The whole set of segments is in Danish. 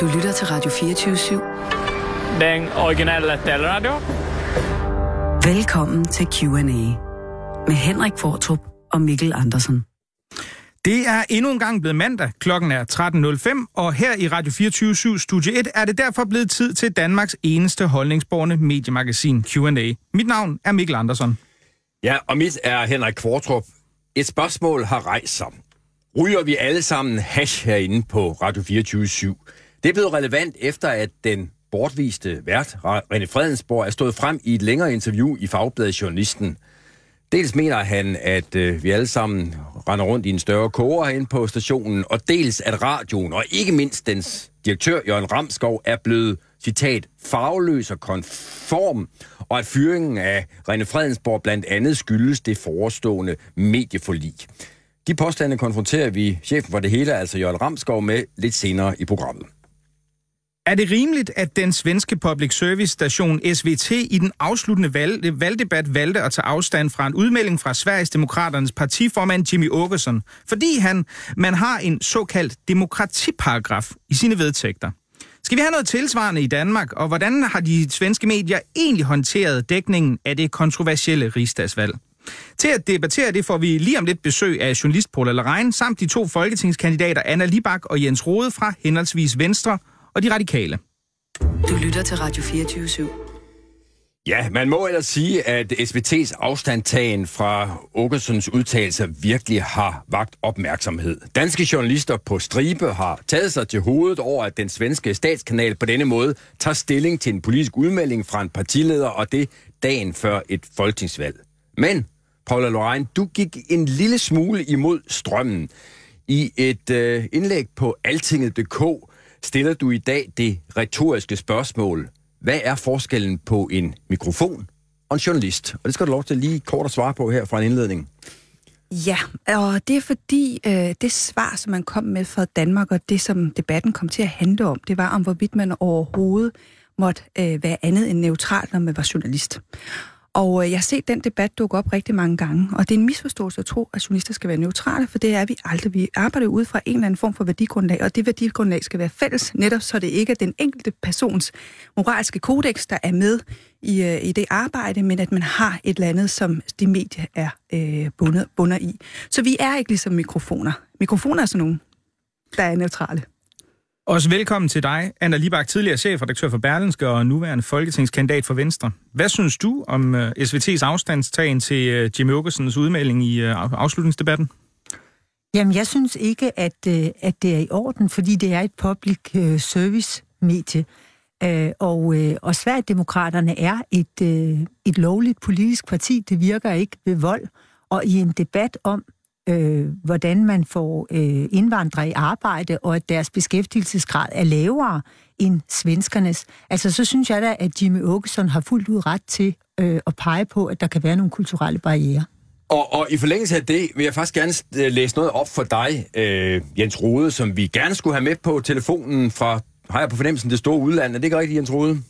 Du lytter til Radio 24-7. Den originale taleradio. Velkommen til Q&A med Henrik Fortrup og Mikkel Andersen. Det er endnu en gang blevet mandag. Klokken er 13.05, og her i Radio 24 Studie 1 er det derfor blevet tid til Danmarks eneste holdningsborgende mediemagasin Q&A. Mit navn er Mikkel Andersen. Ja, og mit er Henrik Kvartrup. Et spørgsmål har rejst sig. Ryger vi alle sammen hash herinde på Radio 24 det er blevet relevant efter, at den bortviste vært, René Fredensborg, er stået frem i et længere interview i Fagbladet Journalisten. Dels mener han, at øh, vi alle sammen render rundt i en større koger herinde på stationen, og dels at radioen, og ikke mindst dens direktør, Jørgen Ramskov, er blevet, citat, farveløs og konform, og at fyringen af René Fredensborg blandt andet skyldes det forestående medieforlig. De påstande konfronterer vi chefen for det hele, altså Jørgen Ramskov, med lidt senere i programmet. Er det rimeligt, at den svenske public service station SVT i den afsluttende valg, valgdebat valgte at tage afstand fra en udmelding fra Sveriges Demokraternes partiformand Jimmy Åkesson, fordi han, man har en såkaldt demokratiparagraf i sine vedtægter? Skal vi have noget tilsvarende i Danmark, og hvordan har de svenske medier egentlig håndteret dækningen af det kontroversielle rigsdagsvalg? Til at debattere det får vi lige om lidt besøg af journalist Paul Allerein, samt de to folketingskandidater Anna Libak og Jens Rode fra henholdsvis Venstre og de radikale. Du lytter til Radio 24 /7. Ja, man må ellers sige, at SVT's afstandtagen fra Åkessons udtalelser virkelig har vagt opmærksomhed. Danske journalister på stribe har taget sig til hovedet over, at den svenske statskanal på denne måde tager stilling til en politisk udmelding fra en partileder, og det dagen før et folketingsvalg. Men, Paula Lorein, du gik en lille smule imod strømmen. I et øh, indlæg på altinget.dk stiller du i dag det retoriske spørgsmål. Hvad er forskellen på en mikrofon og en journalist? Og det skal du lov til lige kort at svare på her fra en indledning. Ja, og det er fordi øh, det svar, som man kom med fra Danmark, og det, som debatten kom til at handle om, det var om, hvorvidt man overhovedet måtte øh, være andet end neutral, når man var journalist. Og øh, jeg har set den debat dukke op rigtig mange gange, og det er en misforståelse at tro, at journalister skal være neutrale, for det er vi aldrig. Vi arbejder ud fra en eller anden form for værdigrundlag, og det værdigrundlag skal være fælles, netop så det ikke er den enkelte persons moralske kodex, der er med i, øh, i det arbejde, men at man har et eller andet, som de medier er øh, bundet, bunder i. Så vi er ikke ligesom mikrofoner. Mikrofoner er sådan nogle, der er neutrale. Også velkommen til dig, Anna Libak, tidligere chefredaktør for Berlinske og nuværende folketingskandidat for Venstre. Hvad synes du om øh, SVT's afstandstagen til øh, Jimmy Åkessons udmelding i øh, afslutningsdebatten? Jamen, jeg synes ikke, at, at det er i orden, fordi det er et public service medie. Og, og Sverigedemokraterne er et, et lovligt politisk parti. Det virker ikke ved vold. Og i en debat om, øh, hvordan man får øh, indvandrere i arbejde, og at deres beskæftigelsesgrad er lavere end svenskernes. Altså, så synes jeg da, at Jimmy Åkesson har fuldt ud ret til øh, at pege på, at der kan være nogle kulturelle barriere. Og, og i forlængelse af det vil jeg faktisk gerne øh, læse noget op for dig, øh, Jens Rode, som vi gerne skulle have med på telefonen fra, har jeg på fornemmelsen, det store udland. Er det ikke rigtigt, Jens Rode?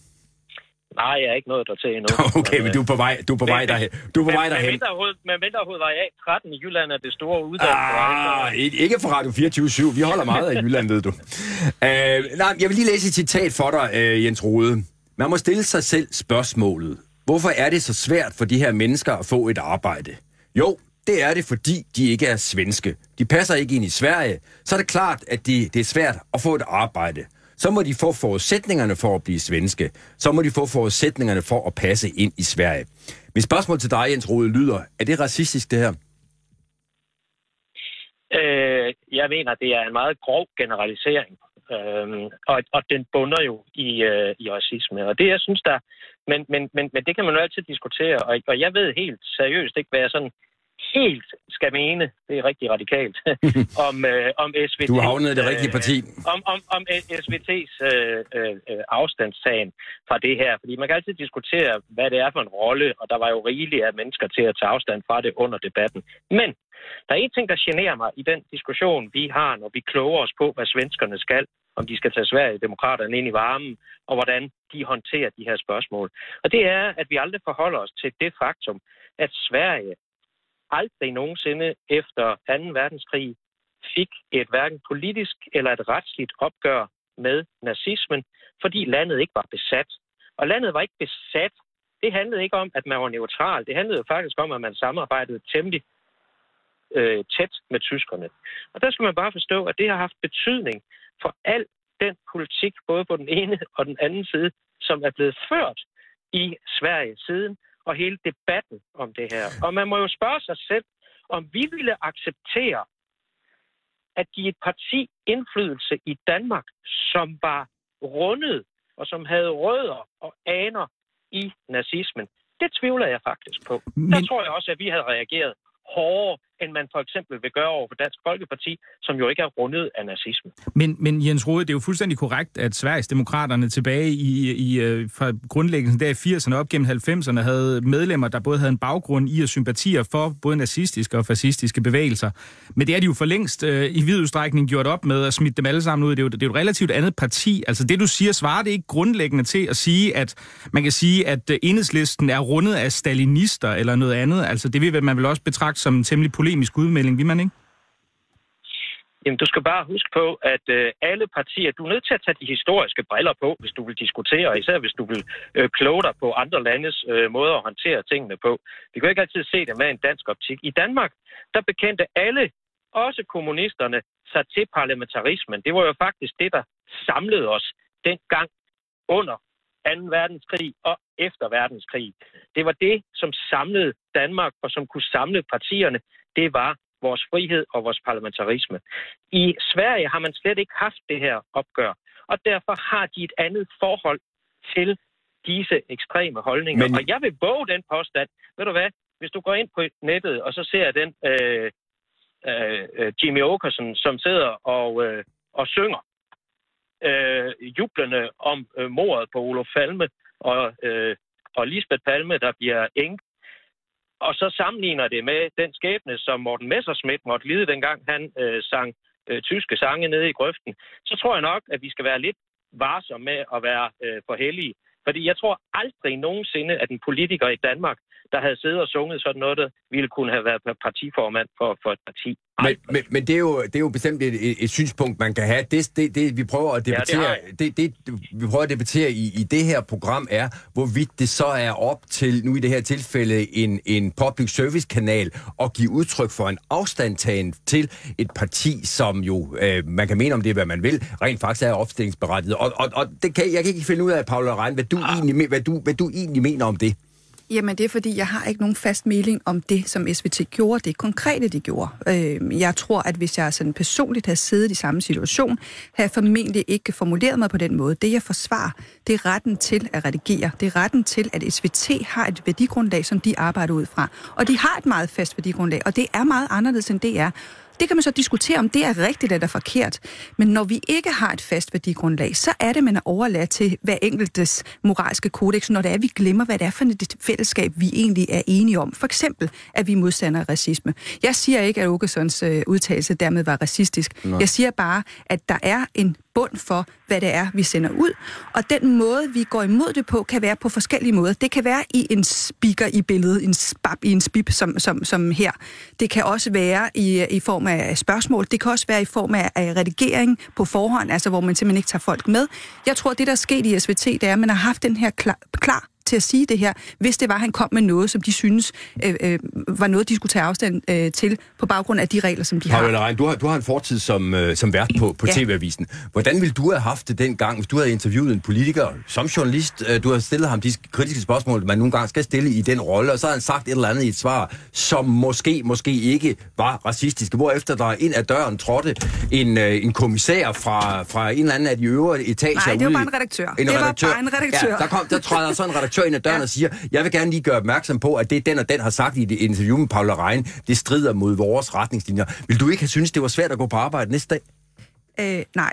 Nej, jeg er ikke nået til endnu. Okay, men du er på vej, du er på vej derhen. Du er på vej derhen. Men Vinterhoved var jeg 13 i Jylland er det store uddannelse. Ah, ikke for Radio 24 Vi holder meget af Jylland, ved du. Uh, nej, jeg vil lige læse et citat for dig, uh, Jens Rode. Man må stille sig selv spørgsmålet. Hvorfor er det så svært for de her mennesker at få et arbejde? Jo, det er det, fordi de ikke er svenske. De passer ikke ind i Sverige. Så er det klart, at de, det er svært at få et arbejde så må de få forudsætningerne for at blive svenske. Så må de få forudsætningerne for at passe ind i Sverige. Mit spørgsmål til dig, Jens Rode, lyder, er det racistisk, det her? Øh, jeg mener, det er en meget grov generalisering. Øhm, og, og den bunder jo i, øh, i racisme. Og det, jeg synes, der... Men, men, men, men det kan man jo altid diskutere. Og, og jeg ved helt seriøst ikke, hvad jeg sådan helt skal mene, det er rigtig radikalt, om, øh, om SVT... Du har havnet det rigtige parti. Øh, om, om, om SVT's øh, øh, afstandstagen fra det her. Fordi man kan altid diskutere, hvad det er for en rolle, og der var jo rigeligt af mennesker til at tage afstand fra det under debatten. Men der er en ting, der generer mig i den diskussion, vi har, når vi kloger os på, hvad svenskerne skal, om de skal tage Sverige demokraterne ind i varmen, og hvordan de håndterer de her spørgsmål. Og det er, at vi aldrig forholder os til det faktum, at Sverige aldrig nogensinde efter 2. verdenskrig fik et hverken politisk eller et retsligt opgør med nazismen, fordi landet ikke var besat. Og landet var ikke besat. Det handlede ikke om, at man var neutral. Det handlede jo faktisk om, at man samarbejdede temmelig øh, tæt med tyskerne. Og der skal man bare forstå, at det har haft betydning for al den politik, både på den ene og den anden side, som er blevet ført i Sverige siden, og hele debatten om det her. Og man må jo spørge sig selv, om vi ville acceptere at give et parti indflydelse i Danmark, som var rundet og som havde rødder og aner i nazismen. Det tvivler jeg faktisk på. Men... Der tror jeg også, at vi havde reageret hårdere, end man for eksempel vil gøre over for Dansk Folkeparti, som jo ikke er rundet af nazisme. Men, men Jens Rode, det er jo fuldstændig korrekt, at Sveriges Demokraterne tilbage i, i øh, fra grundlæggelsen der i 80'erne op gennem 90'erne havde medlemmer, der både havde en baggrund i og sympatier for både nazistiske og fascistiske bevægelser. Men det er de jo for længst øh, i vid udstrækning gjort op med at smitte dem alle sammen ud. Det er, jo, det er jo et relativt andet parti. Altså det, du siger, svarer det ikke grundlæggende til at sige, at man kan sige, at øh, enhedslisten er rundet af stalinister eller noget andet. Altså det vil man vel også betragte som en temmelig polemisk udmelding, vil man ikke? Jamen, du skal bare huske på, at øh, alle partier, du er nødt til at tage de historiske briller på, hvis du vil diskutere, især hvis du vil øh, kloge dig på andre landes øh, måder at håndtere tingene på. Vi kan ikke altid se det med en dansk optik. I Danmark, der bekendte alle, også kommunisterne, sig til parlamentarismen. Det var jo faktisk det, der samlede os dengang under 2. verdenskrig og efter verdenskrig. Det var det, som samlede Danmark og som kunne samle partierne. Det var vores frihed og vores parlamentarisme. I Sverige har man slet ikke haft det her opgør, og derfor har de et andet forhold til disse ekstreme holdninger. Men... Og jeg vil våge den påstand. Ved du hvad? Hvis du går ind på nettet, og så ser den øh, øh, Jimmy Åkersen, som sidder og, øh, og synger øh, jublende om øh, mordet på Olof Palme og, øh, og Lisbeth Palme, der bliver eng og så sammenligner det med den skæbne, som Morten Messerschmidt måtte lide, dengang han øh, sang øh, tyske sange nede i grøften, så tror jeg nok, at vi skal være lidt varsomme med at være øh, for heldige. Fordi jeg tror aldrig nogensinde, at en politiker i Danmark der havde siddet og sunget sådan noget, der ville kunne have været partiformand for, for et parti. Men, men, men det, er jo, det er jo bestemt et, et, et synspunkt, man kan have. Det, det, det vi prøver at debattere, ja, det, det, det, vi prøver at debattere i, i det her program er, hvorvidt det så er op til, nu i det her tilfælde, en, en public service kanal at give udtryk for en afstandtagen til et parti, som jo, øh, man kan mene om det, hvad man vil, rent faktisk er opstillingsberettiget. Og, og, og det kan, jeg kan ikke finde ud af, Paula Rein, hvad du, ah. egentlig, hvad, du, hvad du egentlig mener om det. Jamen, det er fordi, jeg har ikke nogen fast melding om det, som SVT gjorde, det konkrete, de gjorde. Øh, jeg tror, at hvis jeg sådan personligt havde siddet i samme situation, havde jeg formentlig ikke formuleret mig på den måde. Det, jeg forsvarer, det er retten til at redigere. Det er retten til, at SVT har et værdigrundlag, som de arbejder ud fra. Og de har et meget fast værdigrundlag, og det er meget anderledes end det er. Det kan man så diskutere, om det er rigtigt eller forkert. Men når vi ikke har et fast værdigrundlag, så er det, man er overladt til hver enkeltes moralske kodex, når det er, vi glemmer, hvad det er for et fællesskab, vi egentlig er enige om. For eksempel, at vi modstander racisme. Jeg siger ikke, at Åkessons øh, udtalelse dermed var racistisk. Nej. Jeg siger bare, at der er en bund for, hvad det er, vi sender ud. Og den måde, vi går imod det på, kan være på forskellige måder. Det kan være i en speaker i billedet, en spab i en spib, som, som, som her. Det kan også være i, i form af spørgsmål. Det kan også være i form af, af redigering på forhånd, altså hvor man simpelthen ikke tager folk med. Jeg tror, det der er sket i SVT, det er, at man har haft den her klar, klar til at sige det her, hvis det var, at han kom med noget, som de synes øh, øh, var noget, de skulle tage afstand øh, til, på baggrund af de regler, som de har. Rein, du har. Du har en fortid som, øh, som vært på, på ja. TV-avisen. Hvordan ville du have haft det dengang, hvis du havde interviewet en politiker som journalist? Øh, du har stillet ham de kritiske spørgsmål, man nogle gange skal stille i den rolle, og så har han sagt et eller andet i et svar, som måske, måske ikke var racistisk. Hvorefter der ind ad døren trådte en, øh, en kommissær fra, fra en eller anden af de øvre etager. Nej, det var bare en redaktør. En det redaktør. var bare en redaktør. Ja, der, kom, der trådte så en redaktør redaktør ind ad døren ja. og siger, jeg vil gerne lige gøre opmærksom på, at det den og den har sagt i et interview med Paula Rein, det strider mod vores retningslinjer. Vil du ikke have synes det var svært at gå på arbejde næste dag? Øh, nej.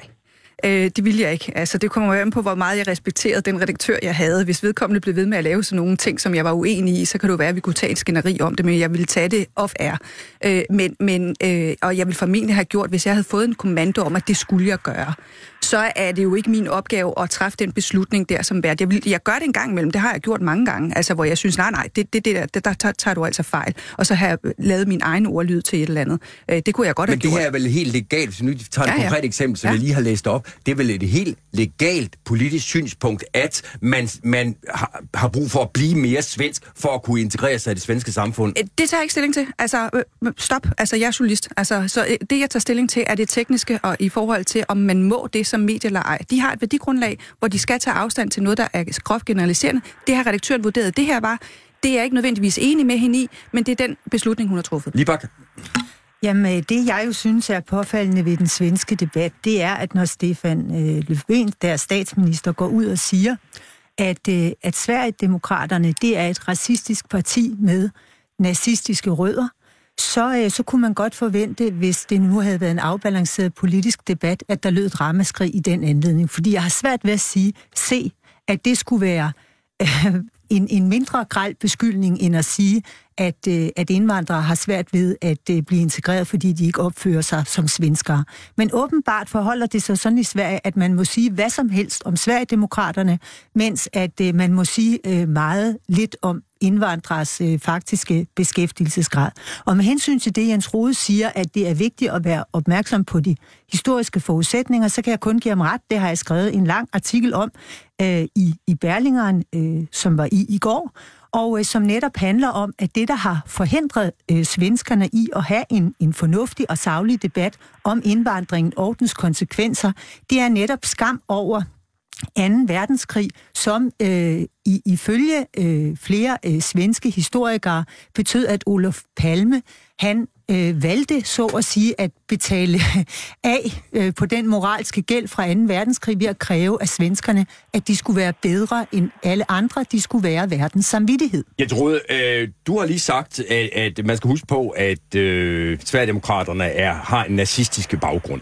Øh, det ville jeg ikke. Altså, det kommer an på, hvor meget jeg respekterede den redaktør, jeg havde. Hvis vedkommende blev ved med at lave sådan nogle ting, som jeg var uenig i, så kan det jo være, at vi kunne tage et skænderi om det, men jeg ville tage det off-air. Øh, men, men, øh, og jeg ville formentlig have gjort, hvis jeg havde fået en kommando om, at det skulle jeg gøre så er det jo ikke min opgave at træffe den beslutning der som vært. Jeg, vil, jeg gør det en gang imellem, det har jeg gjort mange gange, altså hvor jeg synes, nej, nej, det, det, det der, det, der tager, tager du altså fejl. Og så har jeg lavet min egen ordlyd til et eller andet. Øh, det kunne jeg godt Men have gjort. Men det her er vel helt legalt, hvis nu tager et ja, ja. konkret eksempel, som ja. jeg lige har læst op. Det er vel et helt legalt politisk synspunkt, at man, man har, har brug for at blive mere svensk, for at kunne integrere sig i det svenske samfund. Øh, Det tager jeg ikke stilling til. Altså, øh, stop. Altså, jeg er journalist. Altså, så øh, det, jeg tager stilling til, er det tekniske, og i forhold til, om man må det som medie eller ej. De har et værdigrundlag, hvor de skal tage afstand til noget, der er groft generaliserende. Det har redaktøren vurderet. Det her var, det er jeg ikke nødvendigvis enig med hende i, men det er den beslutning, hun har truffet. Libak, Jamen, øh, det jeg jo synes er påfaldende ved den svenske debat, det er, at når Stefan øh, Löfven, der statsminister, går ud og siger, at, øh, at Sverigedemokraterne, det er et racistisk parti med nazistiske rødder, så, så kunne man godt forvente, hvis det nu havde været en afbalanceret politisk debat, at der lød et ramaskrig i den anledning. Fordi jeg har svært ved at sige, se, at det skulle være øh, en, en mindre græld beskyldning, end at sige, at, øh, at indvandrere har svært ved at øh, blive integreret, fordi de ikke opfører sig som svenskere. Men åbenbart forholder det sig sådan i Sverige, at man må sige hvad som helst om Sverigedemokraterne, mens at øh, man må sige øh, meget lidt om indvandrers øh, faktiske beskæftigelsesgrad. Og med hensyn til det, Jens Rode siger, at det er vigtigt at være opmærksom på de historiske forudsætninger, så kan jeg kun give ham ret. Det har jeg skrevet en lang artikel om øh, i, i Berlingeren, øh, som var i i går, og øh, som netop handler om, at det, der har forhindret øh, svenskerne i at have en, en fornuftig og savlig debat om indvandringen og dens konsekvenser, det er netop skam over 2. verdenskrig, som øh, i, ifølge øh, flere øh, svenske historikere betød, at Olof Palme, han øh, valgte så at sige at betale af øh, på den moralske gæld fra 2. verdenskrig ved at kræve af svenskerne, at de skulle være bedre end alle andre, de skulle være verdens samvittighed. Jeg troede, øh, du har lige sagt, at, at man skal huske på, at øh, Sverigedemokraterne er, har en nazistisk baggrund.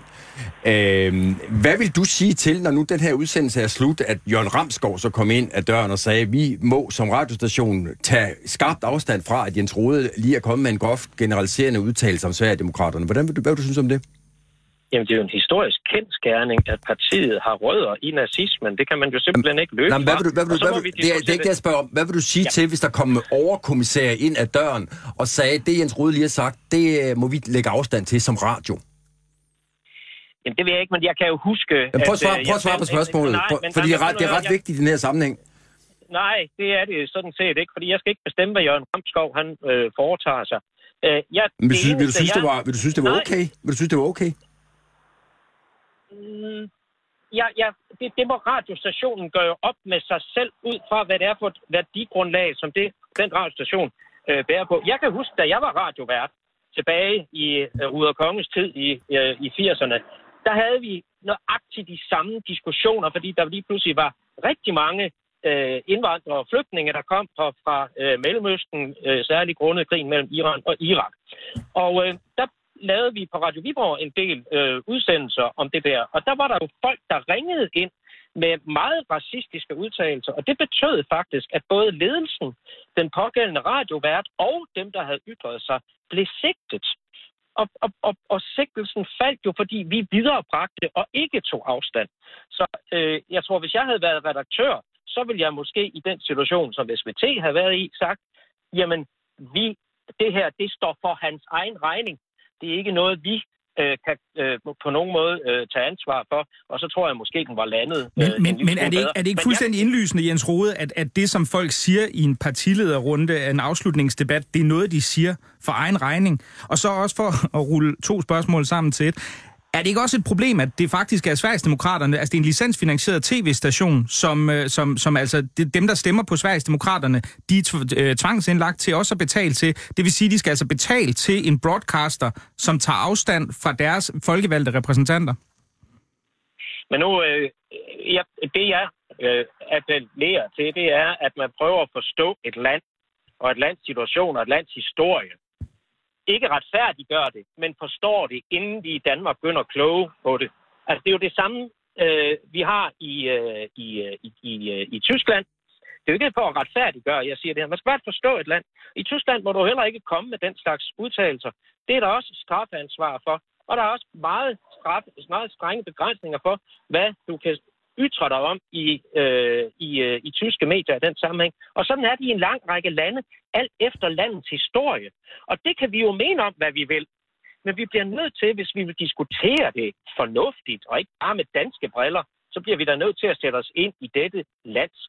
Øh, hvad vil du sige til, når nu den her udsendelse er slut, at Jørgen Ramskov så kom ind ad døren og sagde, at vi må som radiostation tage skarpt afstand fra, at Jens Rode lige er kommet med en groft generaliserende udtalelse om Sverigedemokraterne. Hvordan vil du, hvad vil du synes om det? Jamen, det er jo en historisk kendskærning, at partiet har rødder i nazismen. Det kan man jo simpelthen ikke løbe Nej, men hvad vil du, hvad vil du, hvad vil, vi det, er, det er ikke det, jeg spørger om. Hvad vil du sige ja. til, hvis der kommer overkommissærer ind ad døren og sagde, det Jens Rode lige har sagt, det øh, må vi lægge afstand til som radio? Jamen, det ved jeg ikke, men jeg kan jo huske... Jamen, prøv at svare, øh, prøv at svare på spørgsmålet, Nej, Prøv- fordi det er ret, det er ret jeg- vigtigt i den her sammenhæng. Nej, det er det sådan set ikke, fordi jeg skal ikke bestemme, hvad Jørgen Ramskov han øh, foretager sig. Øh, jeg, Men vil, du synes, vil, du synes, det jeg- var, vil du synes, det var Nej. okay? Vil du synes, det var okay? Mm, ja, ja, det, det må radiostationen gøre op med sig selv ud fra, hvad det er for et værdigrundlag, som det, den radiostation øh, bærer på. Jeg kan huske, da jeg var radiovært tilbage i øh, Ruder Konges tid i, øh, i 80'erne, der havde vi nøjagtigt de samme diskussioner, fordi der lige pludselig var rigtig mange øh, indvandrere og flygtninge, der kom fra, fra øh, Mellemøsten, øh, særligt grundet krigen mellem Iran og Irak. Og øh, der lavede vi på Radio Viborg en del øh, udsendelser om det der, og der var der jo folk, der ringede ind med meget racistiske udtalelser, og det betød faktisk, at både ledelsen, den pågældende radiovært og dem, der havde ytret sig, blev sigtet. Og, og, og, og sigtelsen faldt jo, fordi vi viderebragte og ikke tog afstand. Så øh, jeg tror, hvis jeg havde været redaktør, så ville jeg måske i den situation, som SVT havde været i, sagt, jamen, vi, det her, det står for hans egen regning. Det er ikke noget, vi øh, kan øh, på nogen måde øh, tage ansvar for, og så tror jeg måske, den var landet. Men, øh, en men, lille men er, det ikke, er det ikke Men fuldstændig indlysende, Jens Rode, at, at det, som folk siger i en partilederrunde, en afslutningsdebat, det er noget, de siger for egen regning? Og så også for at rulle to spørgsmål sammen til et. Er det ikke også et problem, at det faktisk er Sverigesdemokraterne, altså det er en licensfinansieret tv-station, som, øh, som, som altså det, dem, der stemmer på Sverigesdemokraterne, de er øh, tvangsindlagt til også at betale til. Det vil sige, de skal altså betale til en broadcaster, som tager afstand fra deres folkevalgte repræsentanter. Men nu, øh, ja, det jeg øh, appellerer til, det er, at man prøver at forstå et land, og et lands situation og et lands historie. Ikke retfærdiggør det, men forstår det, inden vi i Danmark begynder at kloge på det. Altså, det er jo det samme, øh, vi har i, øh, i, øh, i, i, øh, i Tyskland. Det er jo ikke for at retfærdiggøre, jeg siger det her. Man skal bare forstå et land. I Tyskland må du heller ikke komme med den slags udtalelser. Det er der også strafansvar for. Og der er også meget, straf, meget strenge begrænsninger for, hvad du kan ytre dig om i, øh, i, øh, i tyske medier i den sammenhæng. Og sådan er det i en lang række lande, alt efter landets historie. Og det kan vi jo mene om, hvad vi vil. Men vi bliver nødt til, hvis vi vil diskutere det fornuftigt, og ikke bare med danske briller, så bliver vi da nødt til at sætte os ind i dette lands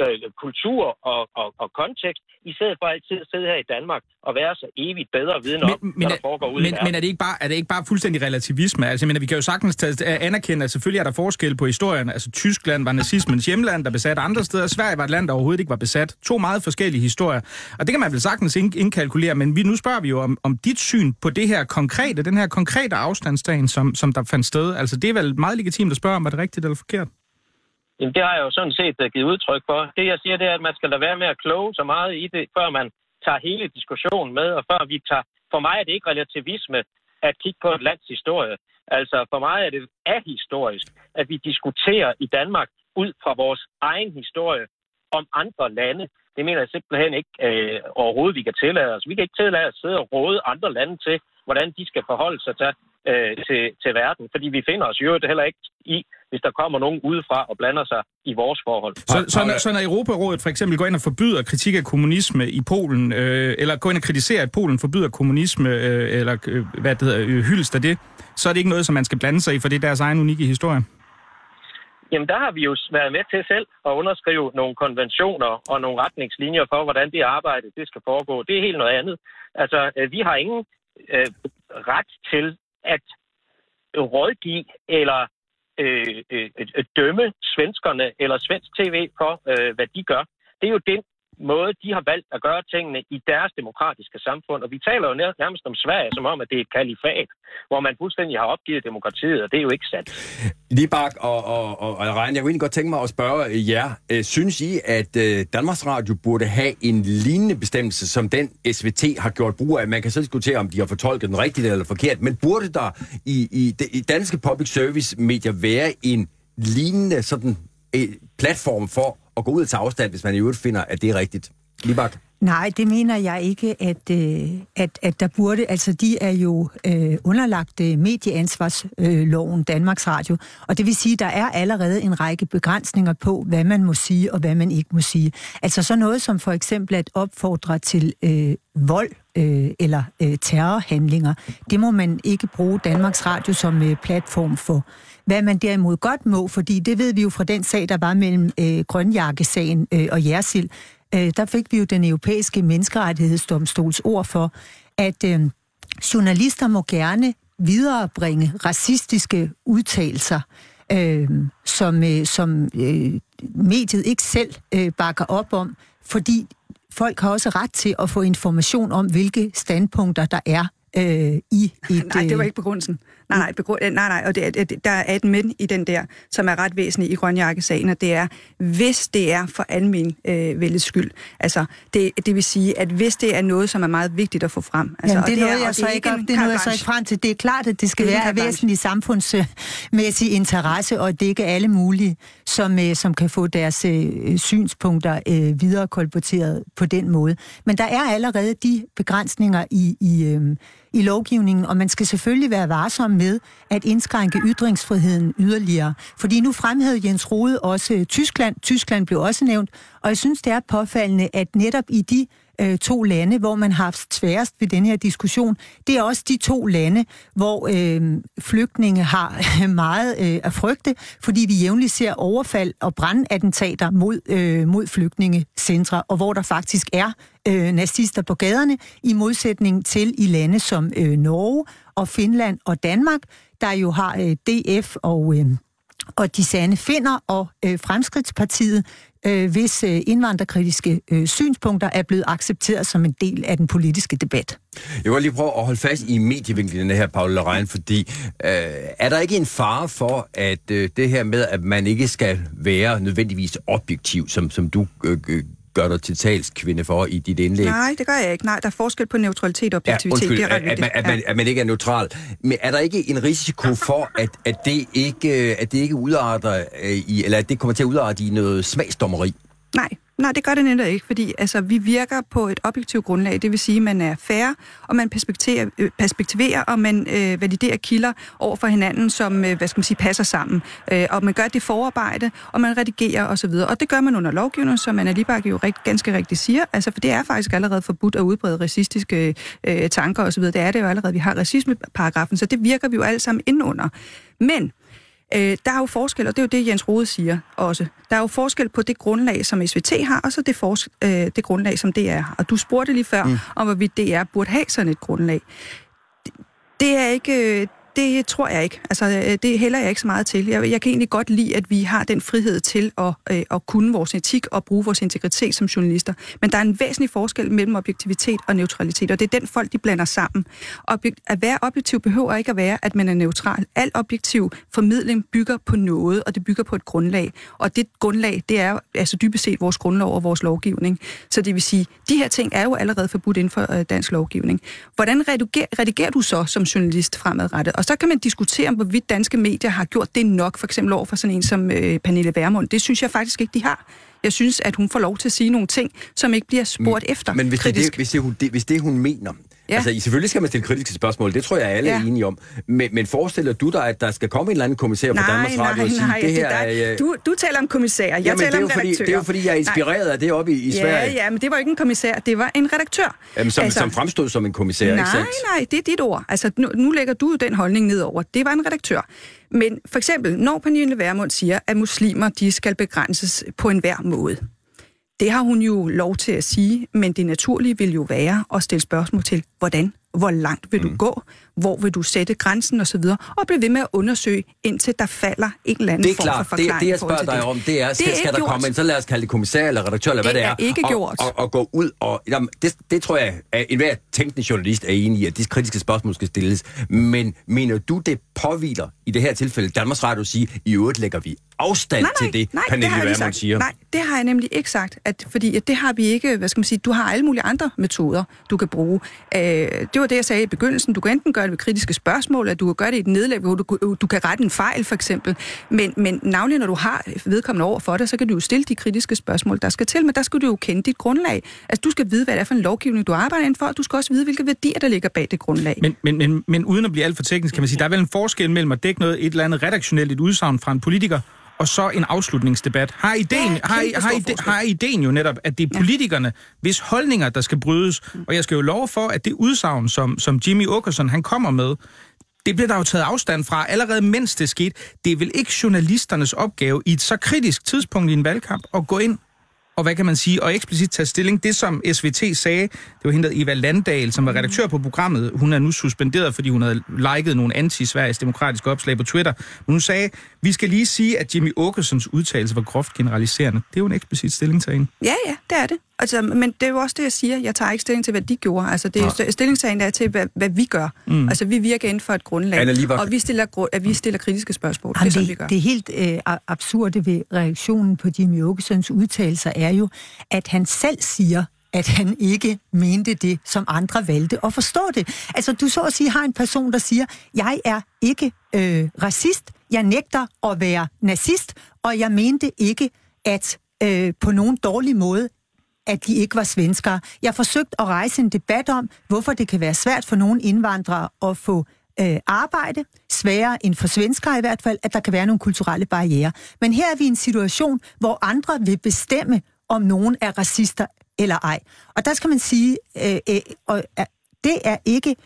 øh, kultur og, og, og kontekst, i stedet for altid at sidde her i Danmark og være så evigt bedre viden om, men, hvad der foregår ude men, i. Men er det, ikke bare, er det ikke bare fuldstændig relativisme? Altså, mener, vi kan jo sagtens tage, anerkende, at selvfølgelig er der forskel på historien. Altså, Tyskland var nazismens hjemland, der besatte andre steder. Sverige var et land, der overhovedet ikke var besat. To meget forskellige historier. Og det kan man vel sagtens indkalkulere, men vi, nu spørger vi jo om, om dit syn på det her konkrete, den her konkrete afstandsdagen, som, som der fandt sted. Altså, det er vel meget legitimt at spørge om, var det rigtigt eller forkert? Jamen, det har jeg jo sådan set øh, givet udtryk for. Det, jeg siger, det er, at man skal lade være med at kloge så meget i det, før man tager hele diskussionen med, og før vi tager... For mig er det ikke relativisme at kigge på et lands historie. Altså, for mig er det ahistorisk, at vi diskuterer i Danmark ud fra vores egen historie om andre lande. Det mener jeg simpelthen ikke øh, overhovedet, vi kan tillade os. Vi kan ikke tillade os at sidde og råde andre lande til, hvordan de skal forholde sig til, øh, til, til verden. Fordi vi finder os jo heller ikke i, hvis der kommer nogen udefra og blander sig i vores forhold. Så, så, når, så når Europarådet for eksempel går ind og forbyder kritik af kommunisme i Polen, øh, eller går ind og kritiserer, at Polen forbyder kommunisme, øh, eller øh, hvad det hedder, øh, hyldest af det, så er det ikke noget, som man skal blande sig i, for det er deres egen unikke historie. Jamen, der har vi jo været med til selv at underskrive nogle konventioner og nogle retningslinjer for, hvordan det arbejde det skal foregå. Det er helt noget andet. Altså, øh, vi har ingen øh, ret til at rådgive eller Øh, øh, øh, dømme svenskerne eller svensk tv for, øh, hvad de gør. Det er jo den måde, de har valgt at gøre tingene i deres demokratiske samfund. Og vi taler jo nærmest om Sverige, som om, at det er et kalifat, hvor man fuldstændig har opgivet demokratiet, og det er jo ikke sandt. Libak og, og, og, og Rejen, jeg kunne egentlig godt tænke mig at spørge øh, jer. Øh, synes I, at øh, Danmarks Radio burde have en lignende bestemmelse, som den SVT har gjort brug af? Man kan så diskutere, om de har fortolket den rigtigt eller forkert, men burde der i, i, i danske public service medier være en lignende sådan, eh, platform for at gå ud og tage afstand, hvis man i øvrigt finder, at det er rigtigt? Libak? Nej, det mener jeg ikke, at, øh, at, at der burde. Altså, de er jo øh, underlagt øh, medieansvarsloven, øh, Danmarks Radio, og det vil sige, at der er allerede en række begrænsninger på, hvad man må sige og hvad man ikke må sige. Altså så noget som for eksempel at opfordre til øh, vold øh, eller øh, terrorhandlinger, det må man ikke bruge Danmarks Radio som øh, platform for. Hvad man derimod godt må, fordi det ved vi jo fra den sag, der var mellem øh, Grønjakke-sagen øh, og Jersild, øh, der fik vi jo den europæiske menneskerettighedsdomstols ord for, at øh, journalister må gerne viderebringe racistiske udtalelser, øh, som, øh, som øh, mediet ikke selv øh, bakker op om, fordi folk har også ret til at få information om, hvilke standpunkter der er øh, i et... Nej, det var øh, ikke begrundelsen. Nej, nej, begrund, nej, nej, og det, er- det, der er et men i den der, som er ret væsentligt i grønjakkesagen, og det er, hvis det er for almen øh, vældes skyld. Altså, det, det vil sige, at hvis det er noget, som er meget vigtigt at få frem. Altså, Jamen, det, nåede og jeg så er ikke, det nåede jeg carte så ikke frem til. Det er klart, at det skal Det er være af væsentlig samfundsmæssig interesse, og det er ikke alle mulige, som, øh, som kan få deres øh, synspunkter øh, videre kolporteret på den måde. Men der er allerede de begrænsninger i, i, øh, i lovgivningen, og man skal selvfølgelig være varsom med at indskrænke ytringsfriheden yderligere. Fordi nu fremhævede Jens Rode også øh, Tyskland. Tyskland blev også nævnt, og jeg synes, det er påfaldende, at netop i de øh, to lande, hvor man har haft sværest ved den her diskussion, det er også de to lande, hvor øh, flygtninge har meget øh, at frygte, fordi vi jævnligt ser overfald og brandattentater mod, øh, mod flygtningecentre, og hvor der faktisk er øh, nazister på gaderne, i modsætning til i lande som øh, Norge og Finland og Danmark, der jo har øh, DF og... Øh, og de sande finder og øh, Fremskridtspartiet, øh, hvis øh, indvandrerkritiske øh, synspunkter er blevet accepteret som en del af den politiske debat. Jeg vil lige prøve at holde fast i medievinklen her, Paul Lorraine, fordi øh, er der ikke en fare for, at øh, det her med, at man ikke skal være nødvendigvis objektiv, som, som du øh, øh gør dig til talskvinde for i dit indlæg? Nej, det gør jeg ikke. Nej, der er forskel på neutralitet og Ja, objektivitet. undskyld, det er at, at, vigtigt. man, at, man, at man ikke er neutral. Men er der ikke en risiko for, at, at, det, ikke, øh, at det ikke udarter øh, i, eller at det kommer til at udarte i noget smagsdommeri? Nej, Nej, det gør det netop ikke, fordi altså, vi virker på et objektivt grundlag, det vil sige, at man er færre, og man perspektiverer, øh, perspektiverer og man øh, validerer kilder over for hinanden, som øh, hvad skal man sige, passer sammen. Øh, og man gør det forarbejde, og man redigerer osv. Og det gør man under lovgivning, som Anna Libak jo rigt, ganske rigtigt siger, altså, for det er faktisk allerede forbudt at udbrede racistiske øh, tanker osv. Det er det jo allerede, vi har racismeparagrafen, så det virker vi jo alle sammen indenunder. Men Øh, der er jo forskel, og det er jo det, Jens Rode siger også. Der er jo forskel på det grundlag, som SVT har, og så det, fors- øh, det grundlag, som DR har. Og du spurgte lige før, mm. om hvorvidt DR burde have sådan et grundlag. Det, det er ikke... Det tror jeg ikke. Altså, øh, det hælder jeg ikke så meget til. Jeg, jeg kan egentlig godt lide, at vi har den frihed til at, øh, at kunne vores etik og bruge vores integritet som journalister. Men der er en væsentlig forskel mellem objektivitet og neutralitet, og det er den folk, de blander sammen. Objekt, at være objektiv behøver ikke at være, at man er neutral. Al objektiv formidling bygger på noget, og det bygger på et grundlag. Og det grundlag, det er altså dybest set vores grundlov og vores lovgivning. Så det vil sige, de her ting er jo allerede forbudt inden for øh, dansk lovgivning. Hvordan redigerer, redigerer du så som journalist fremadrettet? Og så kan man diskutere, om hvorvidt danske medier har gjort det nok, for eksempel over for sådan en som øh, Pernille Vermund. Det synes jeg faktisk ikke, de har. Jeg synes, at hun får lov til at sige nogle ting, som ikke bliver spurgt men, efter. Men hvis kritisk. det, hvis, det, hun, det, hvis det, hun mener, Ja. Altså, selvfølgelig skal man stille kritiske spørgsmål, det tror jeg, alle ja. er enige om. Men, men forestiller du dig, at der skal komme en eller anden kommissær fra Danmarks Radio og sige, nej, det her det er... Du, du taler om kommissær, jeg jamen, taler det om fordi, redaktør. Det er jo fordi, jeg er inspireret nej. af det oppe i, i Sverige. Ja, ja, men det var ikke en kommissær, det var en redaktør. Jamen, som, altså, som fremstod som en kommissær, nej, ikke sandt? Nej, nej, det er dit ord. Altså, nu, nu lægger du jo den holdning nedover. Det var en redaktør. Men for eksempel, når Pernille Vermund siger, at muslimer de skal begrænses på enhver måde, det har hun jo lov til at sige, men det naturlige vil jo være at stille spørgsmål til, hvordan, hvor langt vil du mm. gå, hvor vil du sætte grænsen osv., og blive ved med at undersøge, indtil der falder en eller anden det er form klart. for forklaring. Det, det jeg spørger dig om, det er, skal, det er skal der gjort. komme en, så lad os kalde det kommissær eller redaktør, eller det hvad det er, er ikke og, gjort. Og, og, og gå ud, og jamen, det, det tror jeg, at enhver tænkende journalist er enig i, at de kritiske spørgsmål skal stilles. Men mener du, det påviler i det her tilfælde Danmarks Radio at sige, i øvrigt lægger vi afstand nej, nej, til det, nej, Pernille det Vermund siger? Nej, det har jeg nemlig ikke sagt, at, fordi at det har vi ikke, hvad skal man sige, du har alle mulige andre metoder, du kan bruge. Øh, det var det, jeg sagde i begyndelsen. Du kan enten gøre det ved kritiske spørgsmål, at du kan gøre det i et nedlæg, hvor du, du kan rette en fejl, for eksempel. Men, men navnlig, når du har vedkommende over for dig, så kan du jo stille de kritiske spørgsmål, der skal til, men der skal du jo kende dit grundlag. Altså, du skal vide, hvad det er for en lovgivning, du arbejder inden for, og du skal også vide, hvilke værdier, der ligger bag det grundlag. Men, men, men, men uden at blive alt for teknisk, kan man sige, der er vel en forskel mellem at dække noget, et eller andet redaktionelt et udsagn fra en politiker, og så en afslutningsdebat. Har ideen, Ja, har, har, ide, ideen jo netop, at det er Ja. politikerne, hvis holdninger, der skal brydes. Og jeg skal jo love for, at det udsagn, som, som Jimmy Åkesson han kommer med, det bliver der jo taget afstand fra, allerede mens det skete. Det er vel ikke journalisternes opgave i et så kritisk tidspunkt i en valgkamp at gå ind og hvad kan man sige, og eksplicit tage stilling. Det, som SVT sagde, det var hende, Eva Landahl, som var redaktør på programmet. Hun er nu suspenderet, fordi hun havde liket nogle anti-Sveriges demokratiske opslag på Twitter. Men hun sagde, vi skal lige sige, at Jimmy Åkessons udtalelse var groft generaliserende. Det er jo en eksplicit stillingtagen. Ja, ja, det er det. Altså, men det er jo også det, jeg siger. Jeg tager ikke stilling til, hvad de gjorde. Altså, det er jo stillingtagen der er til, hvad, hvad vi gør. Mm. Altså, vi virker inden for et grundlag. Anna Libak. Og vi stiller, gru- at vi stiller kritiske spørgsmål. det er Jamen, sådan, vi det, gør. det helt øh, absurde ved reaktionen på Jimmy Åkessons udtalelser er jo, at han selv siger, at han ikke mente det, som andre valgte at forstå det. Altså, du så at sige har en person, der siger, jeg er ikke øh, racist, jeg nægter at være nazist, og jeg mente ikke, at øh, på nogen dårlig måde at de ikke var svenskere. Jeg forsøgte at rejse en debat om, hvorfor det kan være svært for nogle indvandrere at få øh, arbejde, sværere end for svenskere i hvert fald, at der kan være nogle kulturelle barriere. Men her er vi i en situation, hvor andre vil bestemme, om nogen er racister eller ej. Og der skal man sige, øh, øh, og, øh, det er ikke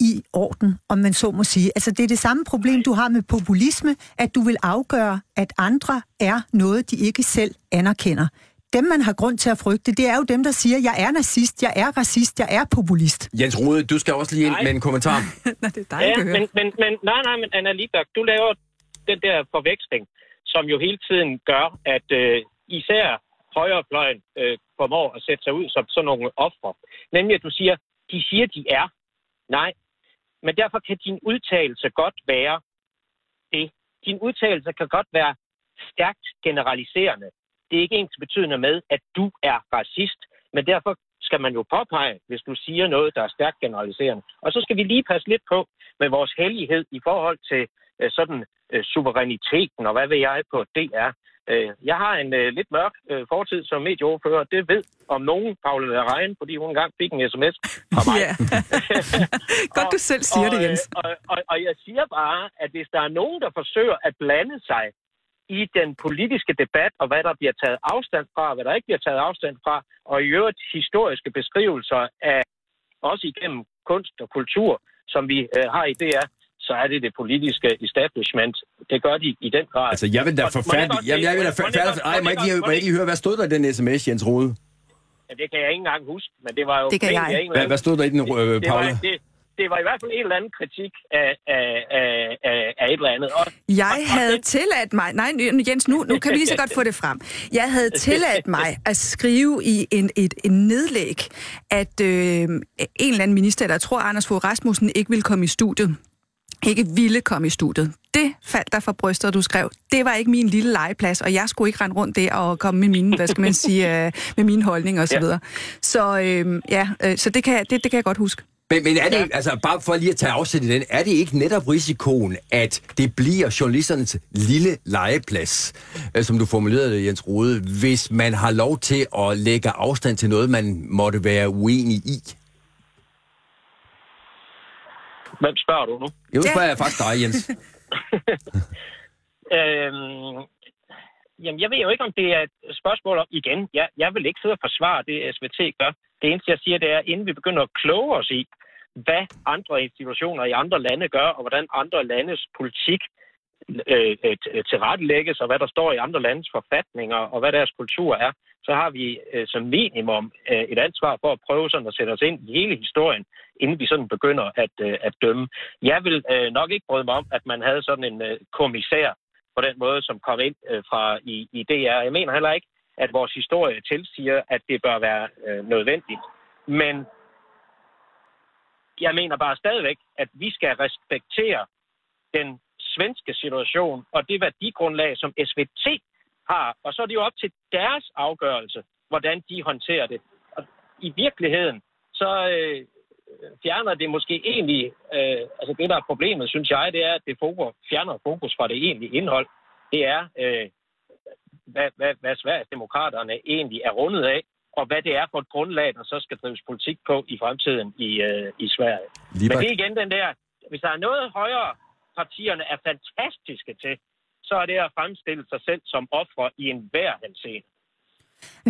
i orden, om man så må sige. Altså, det er det samme problem, du har med populisme, at du vil afgøre, at andre er noget, de ikke selv anerkender. Dem, man har grund til at frygte, det er jo dem, der siger, jeg er nazist, jeg er racist, jeg er populist. Jens Rode, du skal også lige ind Nej. med en kommentar. Nå, det er dig, Ja, men, men, men nej, nej, men Anna Libak, du laver den der forveksling, som jo hele tiden gør, at øh, især højrefløjen øh, formår at sætte sig ud som sådan nogle ofre. Nemlig, at du siger, de siger, de er. Nej, men derfor kan din udtalelse godt være det. Din udtalelse kan godt være stærkt generaliserende. Det er ikke ens betydende med, at du er racist, men derfor skal man jo påpege, hvis du siger noget, der er stærkt generaliserende. Og så skal vi lige passe lidt på med vores hellighed i forhold til øh, sådan øh, suveræniteten og hvad ved jeg på DR. Øh, jeg har en øh, lidt mørk øh, fortid som medieordfører. Det ved om nogen, Paula Lerein, fordi hun engang fik en sms fra mig. Ja. Godt, du selv siger og, det, Jens. Og, og, og, og jeg siger bare, at hvis der er nogen, der forsøger at blande sig i den politiske debat, og hvad der bliver taget afstand fra, og hvad der ikke bliver taget afstand fra, og i øvrigt historiske beskrivelser af, også igennem kunst og kultur, som vi øh, har i DR, så er det det politiske establishment. Det gør de i den grad. Altså, jeg vil da jeg forfærdeligt... Jamen, jeg vil da jeg forfærdeligt... Ej, må jeg ikke lige, må jeg ikke lige høre, hvad stod der i den sms, Jens Rode? Ja, det kan jeg ikke engang huske, men det var jo... Det kan jeg. Hvad, hvad stod der i den, øh, det, Paula? var, det, det var i hvert fald en eller anden kritik af, af, af, af, af et eller andet. Og, Jeg og- og havde den- tilladt mig... Nej, Jens, nu, nu kan vi lige så godt få det frem. Jeg havde tilladt mig at skrive i en, et, en nedlæg, at øh, en eller anden minister, der tror Anders Fogh Rasmussen, ikke ville komme i studiet. Ikke ville komme i studiet. Det faldt der fra brystet, og du skrev, det var ikke min lille legeplads, og jeg skulle ikke rende rundt der og komme med mine, hvad skal man sige, øh, med mine holdninger osv. Ja. Ja. Så øh, ja, øh, så det kan, det, det kan jeg godt huske. Men, men er det, altså bare for lige at tage afsæt i den, er det ikke netop risikoen, at det bliver journalisternes lille legeplads, øh, som du formulerede det, Jens Rode, hvis man har lov til at lægge afstand til noget, man måtte være uenig i? Hvem spørger du nu? Jo, Ja. spørger jeg faktisk dig, Jens. Øhm, jamen, jeg ved jo ikke, om det er et spørgsmål om, igen, jeg, jeg vil ikke sidde og forsvare det, SVT gør. Det eneste, jeg siger, det er, inden vi begynder at kloge os i, hvad andre institutioner i andre lande gør, og hvordan andre landes politik øh, øh, øh, tilrettelægges, og hvad der står i andre landes forfatninger, og hvad deres kultur er, så har vi øh, som minimum øh, et ansvar for at prøve sådan at sætte os ind i hele historien, inden vi sådan begynder at, øh, at dømme. Jeg vil øh, nok ikke bryde mig om, at man havde sådan en øh, kommissær på den måde, som kom ind øh, fra i, i DR. Jeg mener heller ikke, at vores historie tilsiger, at det bør være øh, nødvendigt. Men jeg mener bare stadigvæk, at vi skal respektere den svenske situation og det værdigrundlag, som SVT har. Og så er det jo op til deres afgørelse, hvordan de håndterer det. Og i virkeligheden, så øh, fjerner det måske egentlig, øh, altså det der er problemet, synes jeg, det er, at det fokus, fjerner fokus fra det egentlige indhold. Det er, øh, hvad, hvad, hvad Sveriges demokraterne egentlig er rundet af, og hvad det er for et grundlag, der så skal drives politik på i fremtiden i, øh, i Sverige. Lige Men det er igen den der, hvis der er noget højere partierne er fantastiske til, så er det at fremstille sig selv som ofre i enhver henseende.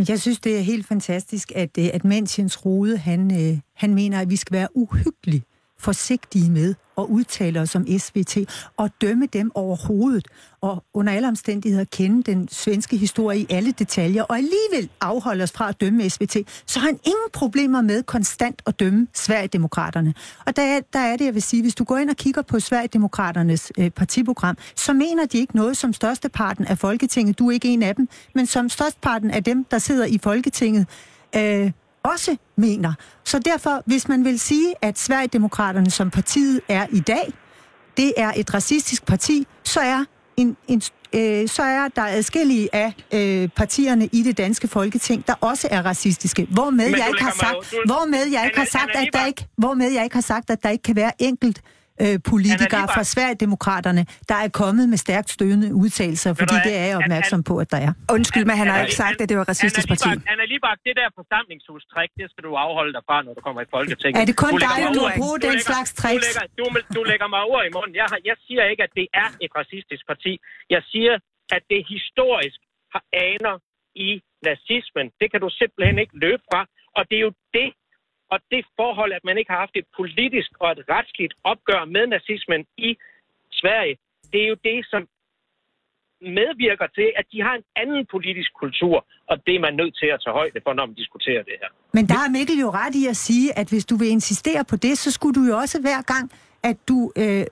Jeg synes, det er helt fantastisk, at, øh, at mens Jens Rode, han, øh, han mener, at vi skal være uhyggelige forsigtige med at udtale os om SVT og dømme dem overhovedet, og under alle omstændigheder kende den svenske historie i alle detaljer, og alligevel afholde os fra at dømme SVT, så har han ingen problemer med konstant at dømme Sverigedemokraterne. Og der er, der er det, jeg vil sige, hvis du går ind og kigger på Sverigedemokraternes øh, partiprogram, så mener de ikke noget som størsteparten af Folketinget, du er ikke en af dem, men som størsteparten af dem, der sidder i Folketinget, øh, også mener. Så derfor, hvis man vil sige, at Sverigedemokraterne som partiet er i dag, det er et racistisk parti, så er, en, en, øh, så er der adskillige af øh, partierne i det danske folketing, der også er racistiske. Hvormed jeg ikke har sagt, hvormed jeg ikke har sagt, at der ikke, hvormed jeg ikke har sagt, at der ikke kan være enkelt øh, politikere fra Sverigedemokraterne, der er kommet med stærkt stødende udtalelser, fordi det er jeg opmærksom på, at der er. Undskyld, men han har ikke sagt, at det var racistisk parti. Libak, Anna Libak, det der forsamlingshustræk, det skal du afholde dig fra, når du kommer i Folketinget. Er det kun Du dig, der du den lægger- slags Du tricks? lægger, du, du lægger mig ord i munden. Jeg, jeg siger ikke, at det er et racistisk parti. Jeg siger, at det historisk har aner i nazismen. Det kan du simpelthen ikke løbe fra. Og det er jo det, og det forhold, at man ikke har haft et politisk og et retsligt opgør med nazismen i Sverige, det er jo det, som medvirker til, at de har en anden politisk kultur, og det er man nødt til at tage højde for, når man diskuterer det her. Men der har Mikkel jo ret i at sige, at hvis du vil insistere på det, så skulle du jo også hver gang, at du øh,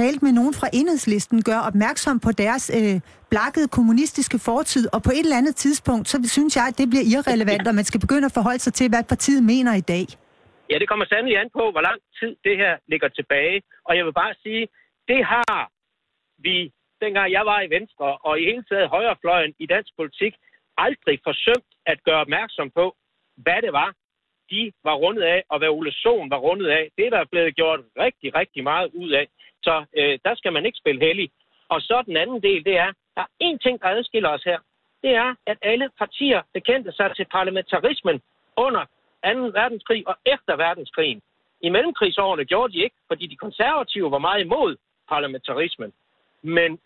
talte med nogen fra enhedslisten, gøre opmærksom på deres øh, blakkede kommunistiske fortid, og på et eller andet tidspunkt, så synes jeg, at det bliver irrelevant, og man skal begynde at forholde sig til, hvad partiet mener i dag. Ja, det kommer sandelig an på, hvor lang tid det her ligger tilbage. Og jeg vil bare sige, det har vi, dengang jeg var i Venstre, og i hele taget højrefløjen i dansk politik, aldrig forsømt at gøre opmærksom på, hvad det var, de var rundet af, og hvad Ole Sohn var rundet af. Det er der blevet gjort rigtig, rigtig meget ud af. Så øh, der skal man ikke spille heldig. Og så den anden del, det er, Der er én ting, der adskiller os her. Det er, at alle partier bekendte sig til parlamentarismen under 2. verdenskrig og efter verdenskrigen. I mellemkrigsårene gjorde de ikke, fordi de konservative var meget imod parlamentarismen. Men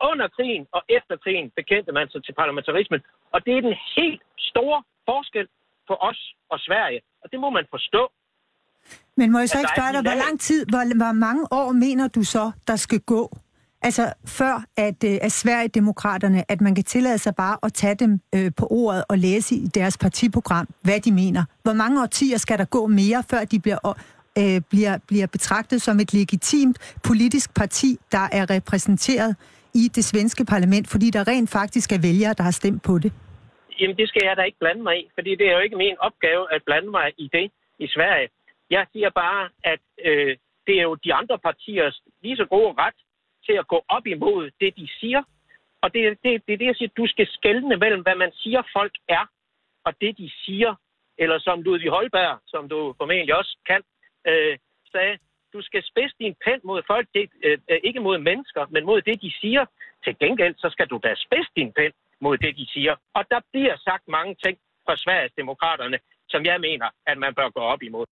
under krigen og efter krigen bekendte man sig til parlamentarismen. Og det er den helt store forskel på os og Sverige. Og det må man forstå. Men må jeg så ikke spørge dig, hvor lang tid, hvor, hvor mange år mener du så, der skal gå? Altså før at, øh, at Sverigedemokraterne, at man kan tillade sig bare at tage dem øh, på ordet og læse i deres partiprogram, hvad de mener. Hvor mange årtier skal der gå mere, før de bliver, øh, bliver, bliver betragtet som et legitimt politisk parti, der er repræsenteret i det svenske parlament, fordi der rent faktisk er vælgere, der har stemt på det? Jamen, det skal jeg da ikke blande mig i, fordi det er jo ikke min opgave at blande mig i det i Sverige. Jeg siger bare, at øh, det er jo de andre partiers lige så gode ret til at gå op imod det, de siger. Og det, det, det er det, jeg siger, du skal skelne mellem, hvad man siger, folk er, og det, de siger. Eller som Ludvig Holberg, som du formentlig også kan, øh, sagde, du skal spidse din pen mod folk, det, øh, øh, ikke mod mennesker, men mod det, de siger. Til gengæld, så skal du da spidse din pen mod det, de siger. Og der bliver sagt mange ting fra Sveriges demokraterne, som jeg mener, at man bør gå op imod.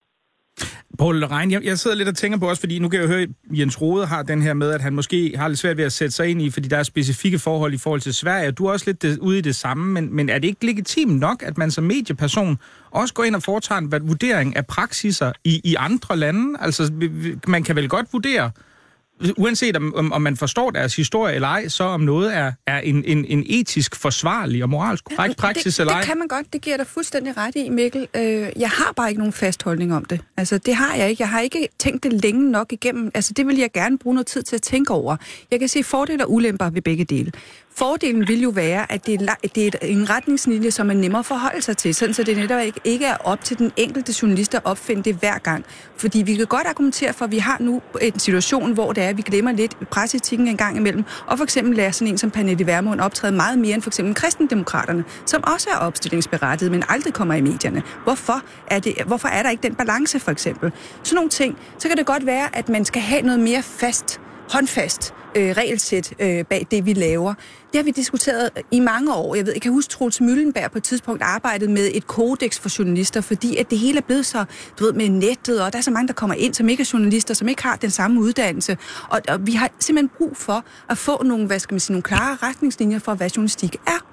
Paul Rein, jeg, jeg sidder lidt og tænker på også, fordi nu kan jeg høre, at Jens Rode har den her med, at han måske har lidt svært ved at sætte sig ind i, fordi der er specifikke forhold i forhold til Sverige, og du er også lidt det, ude i det samme, men, men er det ikke legitimt nok, at man som medieperson også går ind og foretager en vurdering af praksiser i, i andre lande? Altså, man kan vel godt vurdere, uanset om, om, om man forstår deres historie eller ej, så om noget er, er en, en, en etisk forsvarlig og moralsk korrekt praksis det, eller ej. det kan man godt, det giver dig fuldstændig ret i, Mikkel. Øh, jeg har bare ikke nogen fast holdning om det. Altså, det har jeg ikke. Jeg har ikke tænkt det længe nok igennem. Altså, det vil jeg gerne bruge noget tid til at tænke over. Jeg kan se fordele og ulemper ved begge dele. Fordelen vil jo være, at det er, det er en retningslinje, som er nemmere at forholde sig til, sådan så det netop ikke, ikke er op til den enkelte journalist at opfinde det hver gang. Fordi vi kan godt argumentere for, at vi har nu en situation, hvor det er, at vi glemmer lidt presseetikken en gang imellem, og for eksempel lader sådan en som Pernille Vermund optræde meget mere end for eksempel kristendemokraterne, som også er opstillingsberettiget, men aldrig kommer i medierne. Hvorfor er, det, hvorfor er der ikke den balance, for eksempel? Sådan nogle ting. Så kan det godt være, at man skal have noget mere fast håndfast øh, regelsæt øh, bag det, vi laver. Det har vi diskuteret øh, i mange år. Jeg ved, jeg kan huske, Troels Møllenberg på et tidspunkt arbejdede med et kodex for journalister, fordi at det hele er blevet så, du ved, med nettet, og der er så mange, der kommer ind, som ikke er journalister, som ikke har den samme uddannelse. Og, og vi har simpelthen brug for at få nogle, hvad skal man sige, nogle klare retningslinjer for, hvad journalistik er.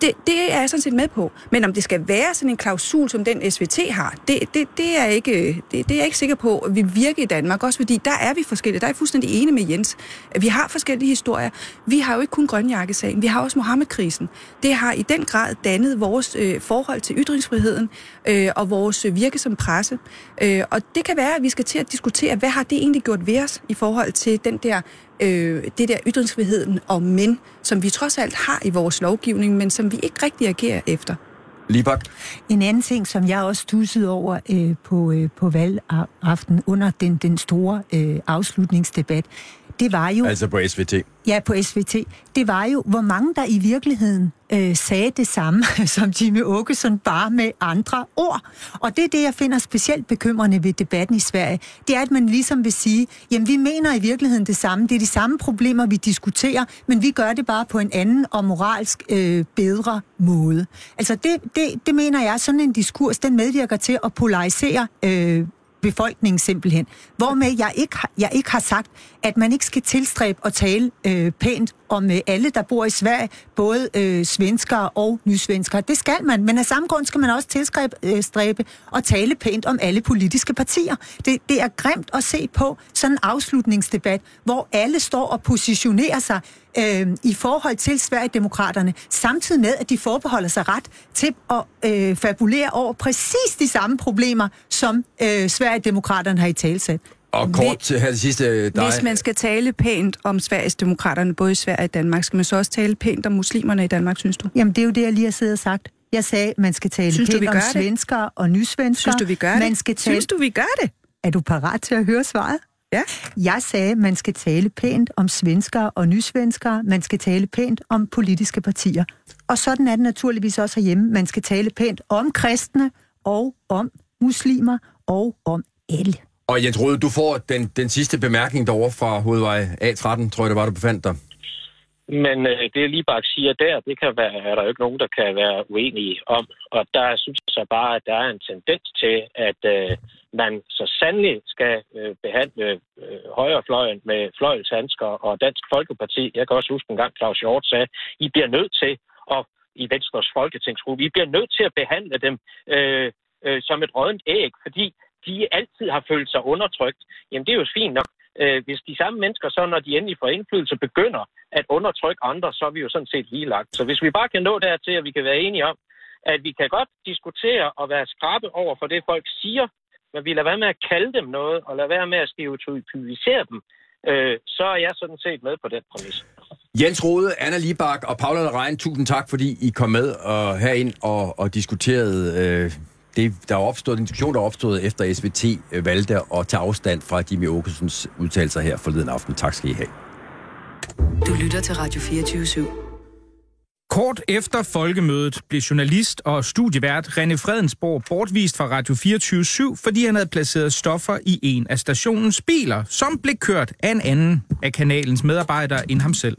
Det, det er jeg sådan set med på. Men om det skal være sådan en klausul, som den SVT har, det, det, det, er, ikke, det, det er jeg ikke sikker på, at vi virker i Danmark. Også fordi, der er vi forskellige. Der er jeg fuldstændig enig med Jens. Vi har forskellige historier. Vi har jo ikke kun grønjakkesagen. Vi har også Mohammed-krisen. Det har i den grad dannet vores øh, forhold til ytringsfriheden øh, og vores virke som presse. Øh, og det kan være, at vi skal til at diskutere, hvad har det egentlig gjort ved os i forhold til den der øh, det der ytringsfriheden og men, som vi trods alt har i vores lovgivning, men som vi ikke rigtig agerer efter. Libak, En anden ting, som jeg også stussede over øh, på, øh, på valgaften under den, den store øh, afslutningsdebat, det var jo... altså på SVT. Ja, på SVT. Det var jo, hvor mange der i virkeligheden øh, sagde det samme som Jimmy Åkesson, bare med andre ord. Og det er det, jeg finder specielt bekymrende ved debatten i Sverige. Det er, at man ligesom vil sige, jamen vi mener i virkeligheden det samme. Det er de samme problemer, vi diskuterer, men vi gør det bare på en anden og moralsk øh, bedre måde. Altså det, det, det mener jeg, sådan en diskurs, den medvirker til at polarisere øh, befolkningen simpelthen. Hvormed jeg ikke, har, jeg ikke har sagt, at man ikke skal tilstræbe at tale øh, pænt om øh, alle, der bor i Sverige, både øh, svenskere og nysvenskere. Det skal man, men af samme grund skal man også tilstræbe øh, stræbe og tale pænt om alle politiske partier. Det, det er grimt at se på sådan en afslutningsdebat, hvor alle står og positionerer sig øh, i forhold til Sverigedemokraterne, samtidig med, at de forbeholder sig ret til at øh, fabulere over præcis de samme problemer, som øh, Sverigedemokraterne har i talsat. Og kort til her det sidste dig. Hvis man skal tale pænt om Sveriges demokraterne, både i Sverige og Danmark, skal man så også tale pænt om muslimerne i Danmark, synes du? Jamen, det er jo det, jeg lige har siddet og sagt. Jeg sagde, man skal tale Synes du, pænt vi om gør det? svenskere og nysvenskere. Synes du, vi gør man det? Skal tale... Synes du, vi gør det? Er du parat til at høre svaret? Ja. Jeg sagde, man skal tale pænt om svenskere og nysvenskere. Man skal tale pænt om politiske partier. Og sådan er det naturligvis også herhjemme. Man skal tale pænt om kristne og om muslimer og om alle. Og Jens Rode, du får den, den sidste bemærkning derovre fra hovedvej A13, tror jeg det var, du befandt dig. Men øh, det lige bare siger der, det kan være, er der jo ikke nogen, der kan være uenige om. Og der synes jeg så bare, at der er en tendens til, at øh, man så sandelig skal øh, behandle øh, højrefløjen med fløjelshandsker og Dansk Folkeparti. Jeg kan også huske en gang, Claus Hjort sagde, I bliver nødt til at i Venstres folketingsgruppe. I bliver nødt til at behandle dem øh, øh, som et rådent æg, fordi de altid har følt sig undertrykt. Jamen det er jo fint nok. Øh, hvis de samme mennesker så, når de endelig får indflydelse, begynder at undertrykke andre, så er vi jo sådan set lige lagt. Så hvis vi bare kan nå dertil, at vi kan være enige om, at vi kan godt diskutere og være skrabe over for det, folk siger, men vi lader være med at kalde dem noget, og lade være med at stereotypisere dem, øh, så er jeg sådan set med på den præmis. Jens Rode, Anna Libak og Paula Lerein, tusind tak, fordi I kom med og herind og, og diskuterede øh, det, der er opstået, en diskussion, der er opstået efter SVT øh, valgte at tage afstand fra Jimmy Åkessons udtalelser her forleden aften. Tak skal I have. Du lytter til Radio 24 /7. Kort efter folkemødet blev journalist og studievært René Fredensborg bortvist fra Radio 24 fordi han havde placeret stoffer i en af stationens biler, som blev kørt af en anden af kanalens medarbejdere end ham selv.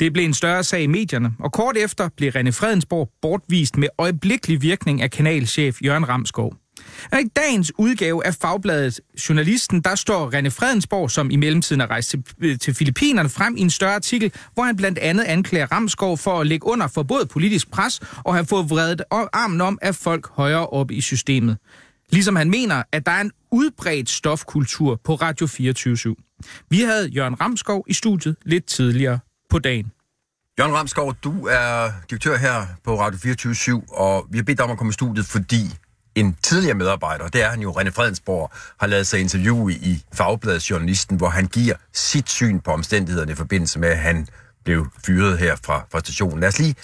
Det blev en større sag i medierne, og kort efter blev René Fredensborg bortvist med øjeblikkelig virkning af kanalchef Jørgen Ramskov. Og i dagens udgave af Fagbladet Journalisten, der står René Fredensborg, som i mellemtiden er rejst til, øh, til Filippinerne, frem i en større artikel, hvor han blandt andet anklager Ramskov for at lægge under for både politisk pres og have fået vredet armen om af folk højere op i systemet. Ligesom han mener, at der er en udbredt stofkultur på Radio 24 /7. Vi havde Jørgen Ramskov i studiet lidt tidligere på dagen. Jørgen Ramskov, du er direktør her på Radio 24 og vi har bedt dig om at komme i studiet, fordi en tidligere medarbejder, det er han jo, René Fredensborg, har lavet sig interview i Fagbladet Journalisten, hvor han giver sit syn på omstændighederne i forbindelse med, at han blev fyret her fra, fra stationen. Lad os lige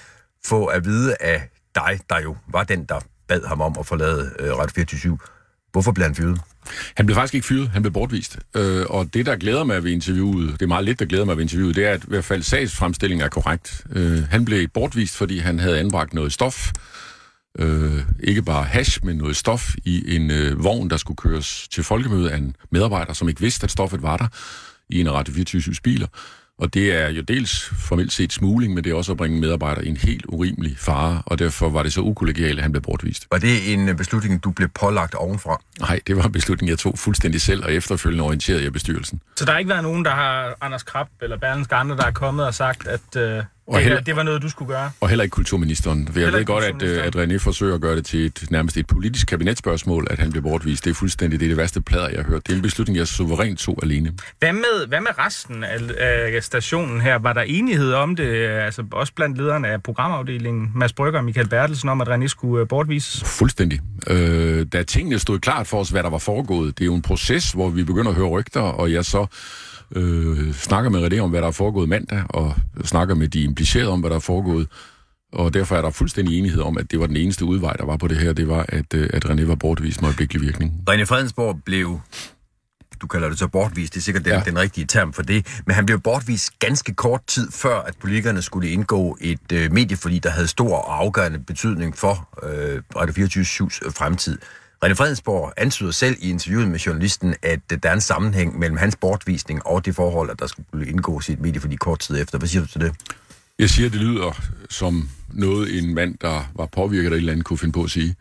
få at vide af dig, der jo var den, der bad ham om at forlade øh, Radio 24 Hvorfor blev han fyret? Han blev faktisk ikke fyret, han blev bortvist. Øh, og det, der glæder mig ved interviewet, det er meget lidt, der glæder mig ved interviewet, det er, at i hvert fald sagsfremstillingen er korrekt. Øh, han blev bortvist, fordi han havde anbragt noget stof, øh, ikke bare hash, men noget stof i en øh, vogn, der skulle køres til folkemøde af en medarbejder, som ikke vidste, at stoffet var der i en Radio 24 biler. Og det er jo dels formelt set smugling, men det er også at bringe medarbejdere i en helt urimelig fare, og derfor var det så ukollegialt, at han blev bortvist. Var det en øh, beslutning, du blev pålagt ovenfra? Nej, det var en beslutning, jeg tog fuldstændig selv, og efterfølgende orienteret jeg bestyrelsen. Så der har ikke været nogen, der har, Anders Krab eller Berlingske andre, der er kommet og sagt, at øh, og heller, det var noget, du skulle gøre. Og heller ikke kulturministeren. For jeg ved godt, at, øh, at René forsøger at gøre det til et nærmest et politisk kabinetspørgsmål, at han bliver bortvist. Det er fuldstændig det, er det værste plader, jeg har hørt. Det er en beslutning, jeg suverænt tog alene. Hvad med, hvad med resten af, af stationen her? Var der enighed om det, altså også blandt lederne af programafdelingen, Mads Brygger og Michael Bertelsen, om at René skulle øh, bortvises? Fuldstændig. Øh, da tingene stod klart for os, hvad der var foregået, det er jo en proces, hvor vi begynder at høre rygter, og jeg så øh, snakker med René om, hvad der er foregået mandag, og snakker med de implicerede om, hvad der er foregået. Og derfor er der fuldstændig enighed om, at det var den eneste udvej, der var på det her, det var, at, øh, at René var bortvist med øjeblikkelig virkning. René Fredensborg blev du kalder det så bortvist, det er sikkert den, ja. den rigtige term for det, men han blev bortvist ganske kort tid før, at politikerne skulle indgå et øh, medieforlig, der havde stor og afgørende betydning for øh, Radio 24-7's fremtid. René Fredensborg antyder selv i interviewet med journalisten, at der er en sammenhæng mellem hans bortvisning og det forhold, at der skulle indgå sit medie for de kort tid efter. Hvad siger du til det? Jeg siger, at det lyder som noget, en mand, der var påvirket af et eller andet, kunne finde på at sige.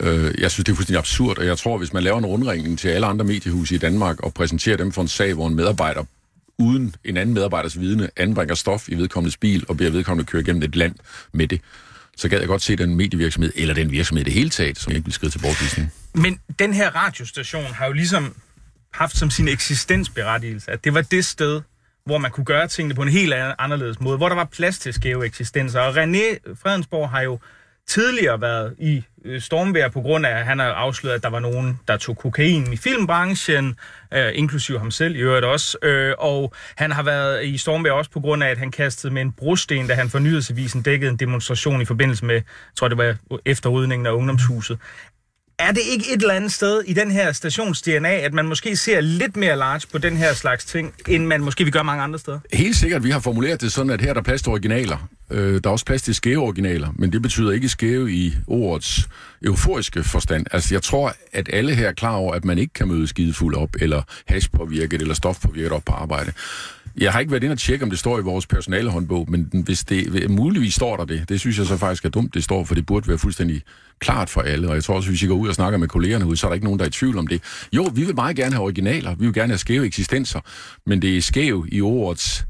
Øh, jeg synes, det er fuldstændig absurd, og jeg tror, hvis man laver en rundringning til alle andre mediehuse i Danmark og præsenterer dem for en sag, hvor en medarbejder uden en anden medarbejders vidne anbringer stof i vedkommendes bil og beder vedkommende køre gennem et land med det, så gad jeg godt se den medievirksomhed, eller den virksomhed i det hele taget, som ikke vil skrive til bortvisning. Men den her radiostation har jo ligesom haft som sin eksistensberettigelse, at det var det sted, hvor man kunne gøre tingene på en helt anderledes måde, hvor der var plads til skæve eksistenser. Og René Fredensborg har jo tidligere været i stormvær stormvejr på grund af, at han har afsløret, at der var nogen, der tog kokain i filmbranchen, øh, inklusive ham selv i øvrigt også. Øh, og han har været i stormvejr også på grund af, at han kastede med en brosten, da han for nyhedsavisen dækkede en demonstration i forbindelse med, jeg tror det var efterrydningen af ungdomshuset. Er det ikke et eller andet sted i den her stations-DNA, at man måske ser lidt mere large på den her slags ting, end man måske vil gøre mange andre steder? Helt sikkert. Vi har formuleret det sådan, at her er der plads til originaler. Øh, der er også plads til skæve originaler, men det betyder ikke skæve i ordets euforiske forstand. Altså, jeg tror, at alle her er klar over, at man ikke kan møde skidefuld op, eller hashpåvirket, eller stofpåvirket op på arbejde. Jeg har ikke været inde og tjekke, om det står i vores personalehåndbog, men hvis det muligvis står der det, det synes jeg så faktisk er dumt, det står, for det burde være fuldstændig klart for alle. Og jeg tror også, hvis I går ud og snakker med kollegerne ud, så er der ikke nogen, der er i tvivl om det. Jo, vi vil meget gerne have originaler, vi vil gerne have skæve eksistenser, men det er skæv i ordets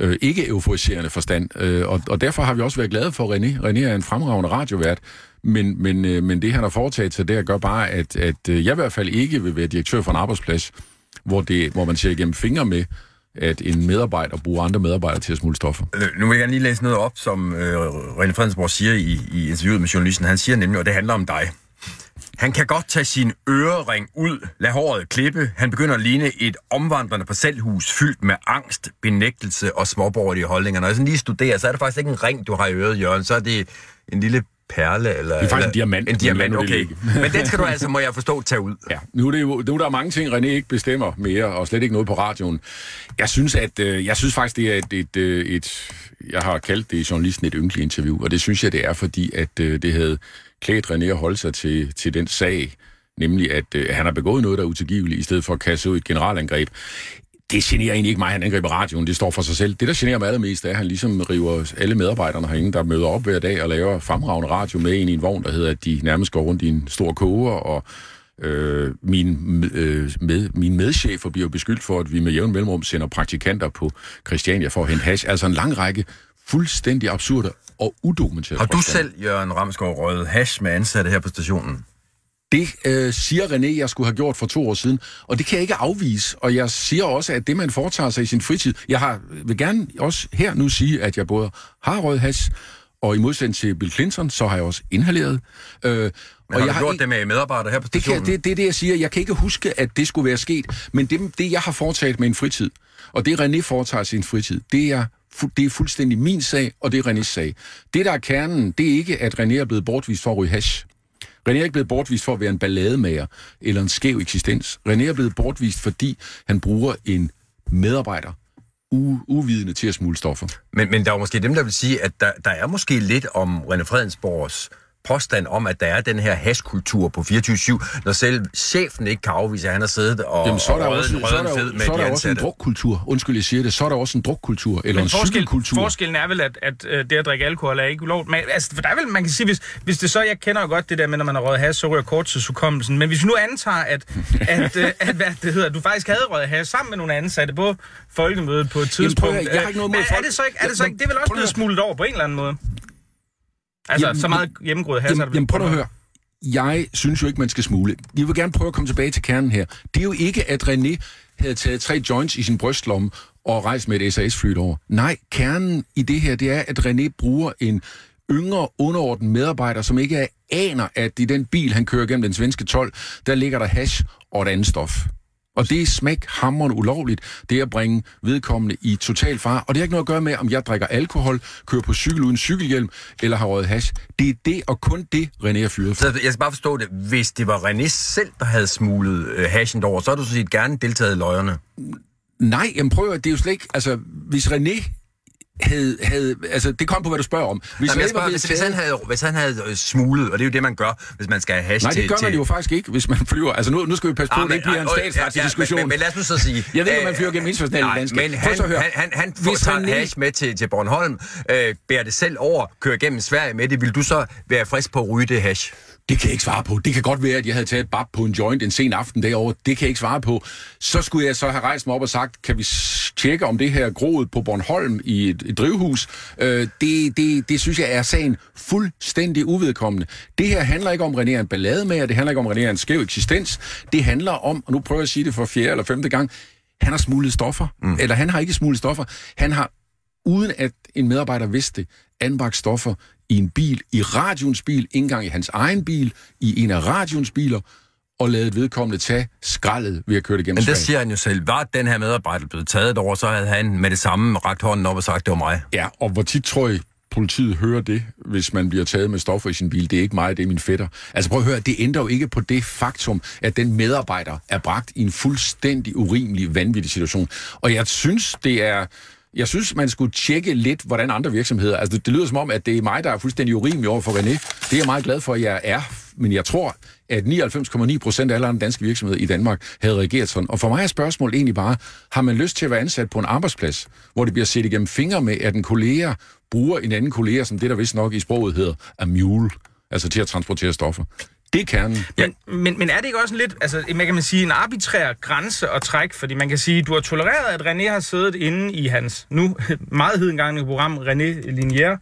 øh, ikke euforiserende forstand. Øh, og, og derfor har vi også været glade for René. René er en fremragende radiovært, men, men, øh, men det, han har foretaget sig, der, gør bare, at, at øh, jeg i hvert fald ikke vil være direktør for en arbejdsplads, hvor, det, hvor man ser igennem fingre med, at en medarbejder bruger andre medarbejdere til at smule stoffer. Øh, nu vil jeg gerne lige læse noget op, som øh, René Fredensborg siger i, i interviewet med journalisten. Han siger nemlig, og det handler om dig. Han kan godt tage sin ørering ud, lade håret klippe. Han begynder at ligne et omvandrende parcelhus fyldt med angst, benægtelse og småborgerlige holdninger. Når jeg sådan lige studerer, så er det faktisk ikke en ring, du har i øret, Jørgen. Så er det en lille perle, eller... Det er faktisk eller, en diamant. En diamant, okay. Men den skal du altså, må jeg forstå, tage ud. Ja, nu er, det jo, nu er der mange ting, René ikke bestemmer mere, og slet ikke noget på radioen. Jeg synes, at, øh, jeg synes faktisk, det er et, et, øh, et, jeg har kaldt det i journalisten et ynkeligt interview, og det synes jeg, det er, fordi at øh, det havde klædt René at holde sig til, til den sag, nemlig at øh, han har begået noget, der er utilgiveligt, i stedet for at kaste ud et generalangreb det generer egentlig ikke mig, han angriber radioen. Det står for sig selv. Det, der generer mig allermest, er, at han ligesom river alle medarbejderne herinde, der møder op hver dag og laver fremragende radio med ind i en vogn, der hedder, at de nærmest går rundt i en stor koger, og øh, min, øh, med, min medchefer bliver beskyldt for, at vi med jævn mellemrum sender praktikanter på Christiania for at hente hash. Altså en lang række fuldstændig absurde og udokumenterede Har du selv, Jørgen Ramsgaard, røget hash med ansatte her på stationen? Det øh, siger René, jeg skulle have gjort for to år siden, og det kan jeg ikke afvise. Og jeg siger også, at det, man foretager sig i sin fritid... Jeg har, vil gerne også her nu sige, at jeg både har røget has, og i modsætning til Bill Clinton, så har jeg også inhaleret. Øh, men og har jeg du gjort det med medarbejdere her på stationen? Det, kan, det, det er det, jeg siger. Jeg kan ikke huske, at det skulle være sket. Men det, det jeg har foretaget med en fritid, og det René foretager sin fritid, det er det er fuldstændig min sag, og det er Renés sag. Det, der er kernen, det er ikke, at René er blevet bortvist for at ryge hash. René er ikke blevet bortvist for at være en ballademager eller en skæv eksistens. René er blevet bortvist, fordi han bruger en medarbejder u- uvidende til at smule stoffer. Men, men der er måske dem, der vil sige, at der, der er måske lidt om René Fredensborgs påstand om, at der er den her hashkultur på 24-7, når selv chefen ikke kan afvise, at han har siddet og, Jamen, så er der og også, en så er der, fed med så er der de også en drukkultur. Undskyld, jeg siger det. Så er der også en drukkultur, eller Men en forskel, cykelkultur. Forskellen er vel, at, at, at det at drikke alkohol er ikke ulovligt. Men, altså, for der er vel, man kan sige, hvis, hvis det så, jeg kender jo godt det der med, når man har røget has, så ryger korttidshukommelsen. Men hvis vi nu antager, at, at, at, at hvad det hedder, du faktisk havde røget has sammen med nogle ansatte på folkemødet på et tidspunkt. Jamen, jeg har ikke noget mod men er det så ikke, er det så ikke, det er vel også blevet smuglet over på en eller anden måde? Altså, Jamen, så meget hjemmegroet has Jamen, er det jamen prøv at høre. Jeg synes jo ikke, man skal smule. Vi vil gerne prøve at komme tilbage til kernen her. Det er jo ikke, at René havde taget tre joints i sin brystlomme og rejst med et SAS-fly over. Nej, kernen i det her, det er, at René bruger en yngre underordnet medarbejder, som ikke aner, at i den bil, han kører gennem den svenske 12, der ligger der hash og et andet stof. Og det er smæk hammerende ulovligt. Det er at bringe vedkommende i total far. Og det har ikke noget at gøre med, om jeg drikker alkohol, kører på cykel uden cykelhjelm, eller har røget hash. Det er det, og kun det, René er fyret for. Så jeg skal bare forstå det. Hvis det var René selv, der havde smuglet øh, hashen over, så har du så set gerne deltaget i løjerne. Nej, jamen prøv at, det er jo slet ikke... Altså, hvis René havde, havde, altså, det kom på, hvad du spørger om. Hvis, Nej, spørger, hvis, hvis, han havde, hvis han havde øh, smuglet, og det er jo det, man gør, hvis man skal have hash Nej, det gør til, man jo faktisk ikke, hvis man flyver. Altså, nu, nu skal vi passe på, at det ikke bliver en statsretlig ja, diskussion. Men, men, lad os nu så sige... Jeg ved ikke, om man flyver gennem internationale landskab. Men han, han, han, han, han tager René... hash med til, til Bornholm, øh, bærer det selv over, kører gennem Sverige med det. Vil du så være frisk på at ryge det hash? Det kan jeg ikke svare på. Det kan godt være, at jeg havde taget et bab på en joint en sen aften derovre. Det kan jeg ikke svare på. Så skulle jeg så have rejst mig op og sagt, kan vi tjekke om det her groet på Bornholm i et, et drivhus? Øh, det, det, det synes jeg er sagen fuldstændig uvedkommende. Det her handler ikke om René en ballade med, det handler ikke om René en skæv eksistens. Det handler om, og nu prøver jeg at sige det for fjerde eller femte gang, han har smuglet stoffer. Mm. Eller han har ikke smuglet stoffer. Han har, uden at en medarbejder vidste det, anbragt stoffer i en bil, i radions bil, ikke engang i hans egen bil, i en af radions biler, og ladet vedkommende tage skraldet ved at køre det gennem Men det siger han jo selv. Var den her medarbejder blevet taget over, så havde han med det samme ragt hånden op og sagt, det var mig. Ja, og hvor tit tror jeg, politiet hører det, hvis man bliver taget med stoffer i sin bil. Det er ikke mig, det er min fætter. Altså prøv at høre, det ændrer jo ikke på det faktum, at den medarbejder er bragt i en fuldstændig urimelig, vanvittig situation. Og jeg synes, det er jeg synes, man skulle tjekke lidt, hvordan andre virksomheder... Altså, det, det lyder som om, at det er mig, der er fuldstændig urimelig over for René. Det er jeg meget glad for, at jeg er. Men jeg tror, at 99,9 procent af alle andre danske virksomheder i Danmark havde reageret sådan. Og for mig er spørgsmålet egentlig bare, har man lyst til at være ansat på en arbejdsplads, hvor det bliver set igennem fingre med, at en kollega bruger en anden kollega, som det der vist nok i sproget hedder, a mule, altså til at transportere stoffer. Det er kernen. Men, men, men er det ikke også en lidt, altså man kan man sige, en arbitrær grænse at trække? Fordi man kan sige, du har tolereret, at René har siddet inde i hans nu meget hedengangne program, René Linier,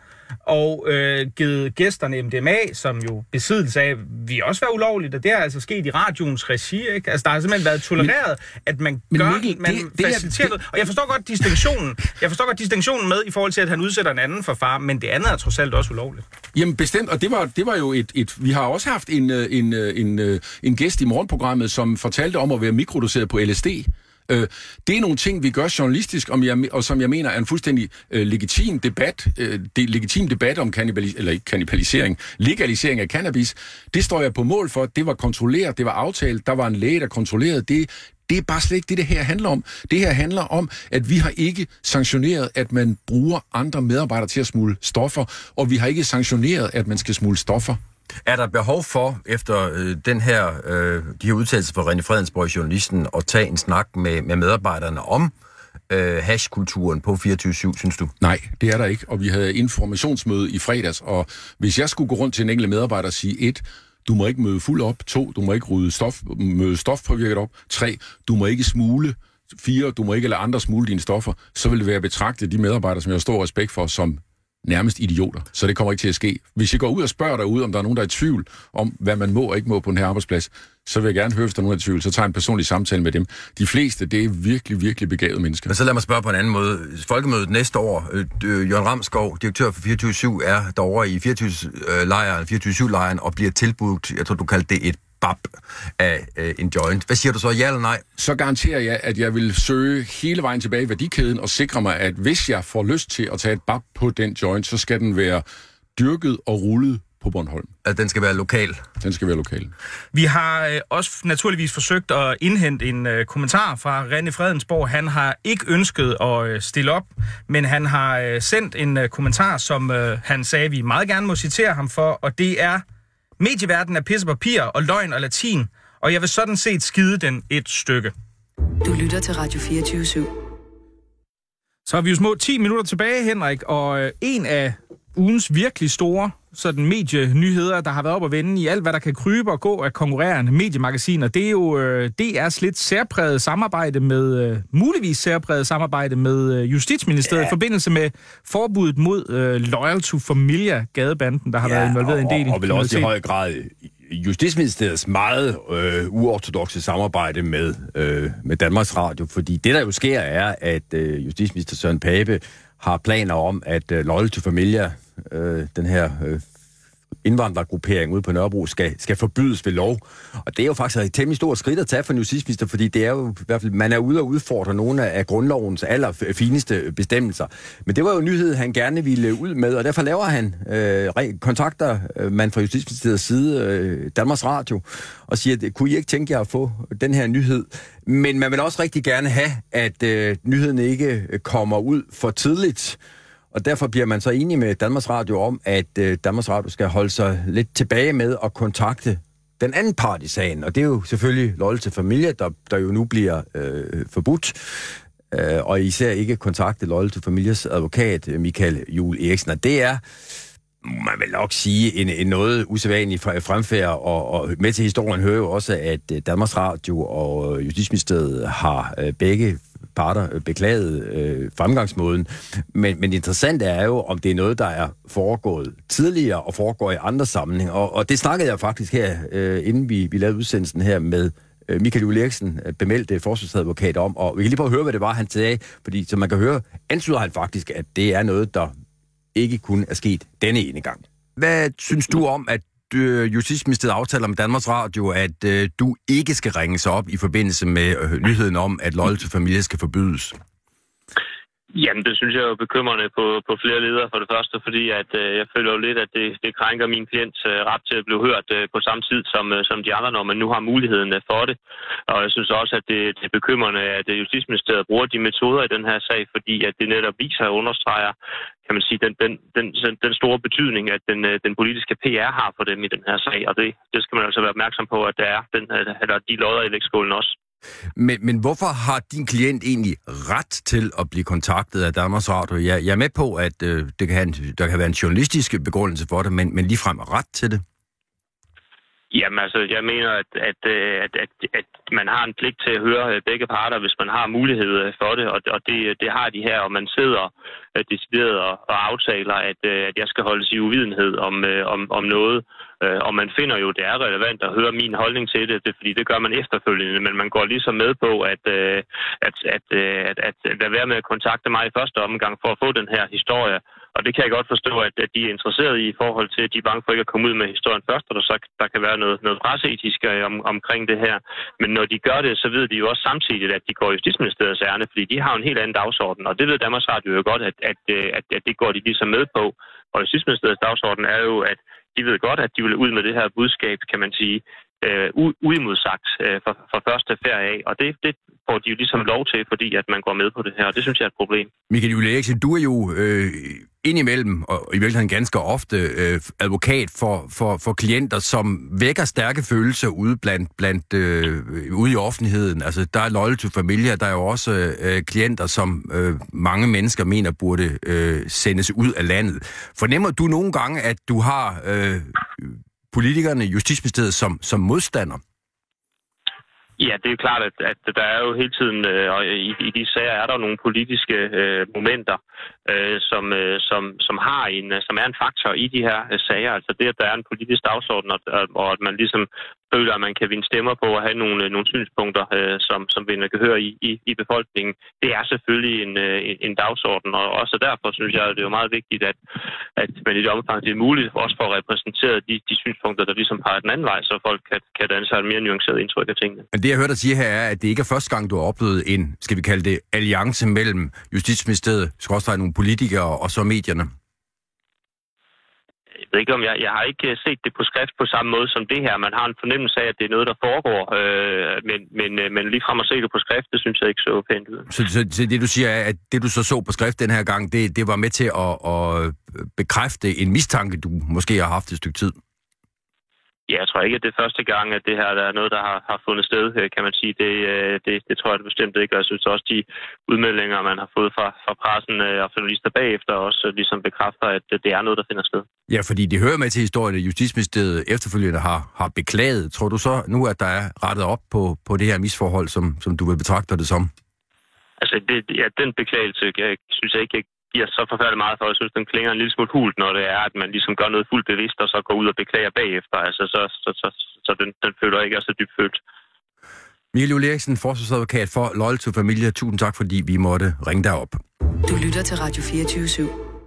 og øh, givet gæsterne MDMA, som jo besiddelse af, vi også være ulovligt, og det har altså sket i radioens regi, ikke? Altså, der har simpelthen været tolereret, at man Men gør, Mikkel, man det- det er- faciliterer noget. Og jeg forstår godt distinktionen, jeg forstår godt distinktionen med, i forhold til, at han udsætter en anden for far, men det andet er trods alt også ulovligt. Jamen bestemt, og det var, det var jo et, et... Vi har også haft en, øh, en, øh, en, øh, en gæst i morgenprogrammet, som fortalte om at være mikrodoseret på LSD. Øh, det er nogle ting, vi gør journalistisk, om jeg, og som jeg mener er en fuldstændig øh, legitim debat, øh, det, legitim debat om kannibalis, eller ikke kannibalisering, legalisering af cannabis. Det står jeg på mål for. Det var kontrolleret, det var aftalt, der var en læge, der kontrollerede det. Det er bare slet ikke det, det her handler om. Det her handler om, at vi har ikke sanktioneret, at man bruger andre medarbejdere til at smule stoffer, og vi har ikke sanktioneret, at man skal smule stoffer. Er der behov for, efter øh, den her, øh, de her udtalelser fra René Fredensborg, journalisten, at tage en snak med, med medarbejderne om øh, hashkulturen på 24-7, synes du? Nej, det er der ikke, og vi havde informationsmøde i fredags, og hvis jeg skulle gå rundt til en enkelt medarbejder og sige, et, du må ikke møde fuld op, to, du må ikke rydde stof, møde stofpåvirket op, tre, du må ikke smule, fire, du må ikke lade andre smule dine stoffer, så vil det være betragtet de medarbejdere, som jeg har stor respekt for, som nærmest idioter. Så det kommer ikke til at ske. Hvis jeg går ud og spørger derude, om der er nogen, der er i tvivl om, hvad man må og ikke må på den her arbejdsplads, så vil jeg gerne høre, hvis der er nogen, der er i tvivl. Så tager jeg en personlig samtale med dem. De fleste, det er virkelig, virkelig begavede mennesker. Men så lad mig spørge på en anden måde. Folkemødet næste år, øh, øh Jørgen Ramskov, direktør for 24-7, er derovre i 24-lejren, øh, 24-7-lejren og bliver tilbudt, jeg tror du kaldte det et bab af øh, en joint. Hvad siger du så, ja eller nej? så garanterer jeg, at jeg vil søge hele vejen tilbage i værdikæden og sikre mig, at hvis jeg får lyst til at tage et bab på den joint, så skal den være dyrket og rullet på Bornholm. At den skal være lokal. Den skal være lokal. Vi har øh, også naturligvis forsøgt at indhente en øh, kommentar fra René Fredensborg. Han har ikke ønsket at øh, stille op, men han har øh, sendt en øh, kommentar, som øh, han sagde, vi meget gerne må citere ham for, og det er, medieverdenen er pisse papir og løgn og latin, og jeg vil sådan set skide den et stykke. Du lytter til Radio 24 /7. Så har vi jo små 10 minutter tilbage, Henrik, og øh, en af ugens virkelig store sådan medienyheder, der har været op at vende i alt, hvad der kan krybe og gå af konkurrerende mediemagasiner, det er jo øh, DR's lidt særpræget samarbejde med, øh, muligvis særpræget samarbejde med øh, Justitsministeriet ja. i forbindelse med forbuddet mod øh, Loyal to Familia, gadebanden, der har ja, været involveret i en del og, og vel også i høj grad Justitsministeriets meget øh, uortodoxe samarbejde med, øh, med Danmarks Radio, fordi det, der jo sker, er, at øh, Justitsminister Søren Pape har planer om, at øh, Loyal to Familia, øh, den her øh, indvandrergruppering ude på Nørrebro skal, skal forbydes ved lov. Og det er jo faktisk et temmelig stort skridt at tage for en justitsminister, fordi det er jo i hvert fald, man er ude og udfordre nogle af grundlovens allerfineste bestemmelser. Men det var jo en nyhed, han gerne ville ud med, og derfor laver han, øh, kontakter øh, man fra Justitsministeriets side øh, Danmarks Radio, og siger, at kunne I ikke tænke jer at få den her nyhed? Men man vil også rigtig gerne have, at øh, nyheden ikke øh, kommer ud for tidligt, og derfor bliver man så enig med Danmarks Radio om, at øh, Danmarks Radio skal holde sig lidt tilbage med at kontakte den anden part i sagen. Og det er jo selvfølgelig Lolle til Familie, der, der jo nu bliver øh, forbudt. Øh, og især ikke kontakte Lolle til Families advokat, øh, Michael Jul Eriksen. Og det er man vil nok sige, en, en noget usædvanlig fremfærd, og, og med til historien hører jo også, at øh, Danmarks Radio og øh, Justitsministeriet har begge parter beklaget øh, fremgangsmåden. Men, men det interessante er jo, om det er noget, der er foregået tidligere og foregår i andre sammenhæng. Og, og det snakkede jeg faktisk her, øh, inden vi, vi lavede udsendelsen her med øh, Michael Juhl Eriksen, øh, bemeldte forsvarsadvokat om. Og vi kan lige prøve at høre, hvad det var, han sagde. Fordi som man kan høre, antyder han faktisk, at det er noget, der ikke kun er sket denne ene gang. Hvad synes du om, at øh, Justitsministeriet aftaler med Danmarks Radio, at øh, du ikke skal ringe sig op i forbindelse med øh, nyheden om, at Loyal til Familie skal forbydes? Jamen, det synes jeg er jo bekymrende på, på flere ledere for det første, fordi at, øh, jeg føler jo lidt, at det, det krænker min klients øh, ret til at blive hørt øh, på samme tid som, øh, som de andre, når man nu har muligheden øh, for det. Og jeg synes også, at det, det er bekymrende, at øh, Justitsministeriet bruger de metoder i den her sag, fordi at det netop viser og understreger, kan man sige, den, den, den, den store betydning, at den, øh, den politiske PR har for dem i den her sag. Og det, det skal man altså være opmærksom på, at der er den, øh, eller de lodder i lægskålen også. Men, men hvorfor har din klient egentlig ret til at blive kontaktet af Danmarks Radio? Jeg, jeg er med på, at øh, det kan en, der kan være en journalistisk begrundelse for det, men, men ligefrem ret til det? Jamen altså, jeg mener, at, at, øh, at, at, at man har en pligt til at høre øh, begge parter, hvis man har mulighed øh, for det, og, og det, det har de her, og man sidder decideret og, og aftaler, at, at jeg skal holdes i uvidenhed om, om, om noget, Øh, og man finder jo, det er relevant at høre min holdning til det, det fordi det gør man efterfølgende, men man går ligesom med på, at, øh, at, at, øh, at, at, at lade være med at kontakte mig i første omgang for at få den her historie, og det kan jeg godt forstå, at, at de er interesserede i i forhold til, at de er bange for ikke at komme ud med historien først, og der, så, der kan være noget, noget presseetisk om, omkring det her. Men når de gør det, så ved de jo også samtidig, at de går i Justitsministeriets ærne, fordi de har en helt anden dagsorden. Og det ved Danmarks Radio jo godt, at, at, at, at det går de ligesom med på. Og Justitsministeriets dagsorden er jo, at de ved godt, at de vil ud med det her budskab, kan man sige, øh, uimodsagt øh, for, for første ferie af. Og det, det får de jo ligesom lov til, fordi at man går med på det her, og det synes jeg er et problem. Michael Julie Eriksen, du er jo øh, indimellem, og i virkeligheden ganske ofte, øh, advokat for, for, for klienter, som vækker stærke følelser ude blandt, blandt øh, ude i offentligheden. Altså, der er loyal to familie, der er jo også øh, klienter, som øh, mange mennesker mener burde øh, sendes ud af landet. Fornemmer du nogle gange, at du har øh, politikerne i Justitsministeriet som, som modstander? Ja, det er klart, at, at der er jo hele tiden, øh, og i, i de sager er der nogle politiske øh, momenter, øh, som, øh, som, som, har en, øh, som er en faktor i de her øh, sager. Altså det, at der er en politisk dagsorden, og, og at man ligesom føler, at man kan vinde stemmer på at have nogle, øh, nogle synspunkter, øh, som, som vinder gehør i, i, i befolkningen. Det er selvfølgelig en, øh, en, en dagsorden, og også derfor synes jeg, at det er jo meget vigtigt, at, at man i det omfang, det er muligt, også får repræsenteret de, de synspunkter, der ligesom peger den anden vej, så folk kan, kan danne sig et mere nuanceret indtryk af tingene. Men det, jeg hørte dig sige her, er, at det ikke er første gang, du har oplevet en, skal vi kalde det, alliance mellem Justitsministeriet, skråstrej nogle politikere og så medierne jeg ved ikke om jeg, jeg har ikke øh, set det på skrift på samme måde som det her. Man har en fornemmelse af, at det er noget, der foregår, øh, men, men, øh, men lige frem at se det på skrift, det synes jeg ikke så pænt ud. Så, så, så det du siger er, at det du så så på skrift den her gang, det, det var med til at, at bekræfte en mistanke, du måske har haft et stykke tid? Ja, jeg tror ikke, at det er første gang, at det her der er noget, der har, har fundet sted, øh, kan man sige. Det, øh, det, det tror jeg det bestemt ikke. Og jeg synes også, de udmeldinger, man har fået fra, fra pressen øh, og journalister bagefter, også ligesom bekræfter, at det er noget, der finder sted. Ja, fordi det hører med til historien, at Justitsministeriet efterfølgende har, har beklaget. Tror du så nu, at der er rettet op på, på det her misforhold, som, som du vil betragte det som? Altså, det, ja, den beklagelse, jeg synes jeg ikke, giver så forfærdeligt meget for. Jeg synes, den klinger en lille smule hult, når det er, at man ligesom gør noget fuldt bevidst, og så går ud og beklager bagefter. Altså, så, så, så, så den, den føler ikke er så dybt følt. Michael Julie Eriksen, forsvarsadvokat for Loyal to Familie. Tusind tak, fordi vi måtte ringe dig op. Du lytter til Radio 24 /7.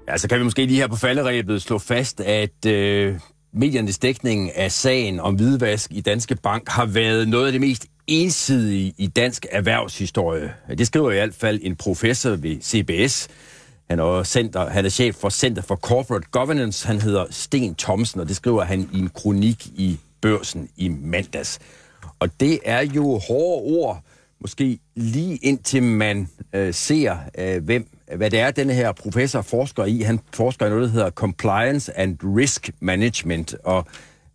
Ja, så kan vi måske lige her på falderæbet slå fast, at øh, mediernes dækning af sagen om hvidvask i Danske Bank har været noget af det mest ensidige i dansk erhvervshistorie. Det skriver i hvert fald en professor ved CBS, han er, center, han er chef for Center for Corporate Governance. Han hedder Sten Thomsen, og det skriver han i en kronik i børsen i mandags. Og det er jo hårde ord, måske lige indtil man øh, ser, øh, hvem, hvad det er, denne her professor forsker i. Han forsker i noget, der hedder Compliance and Risk Management, og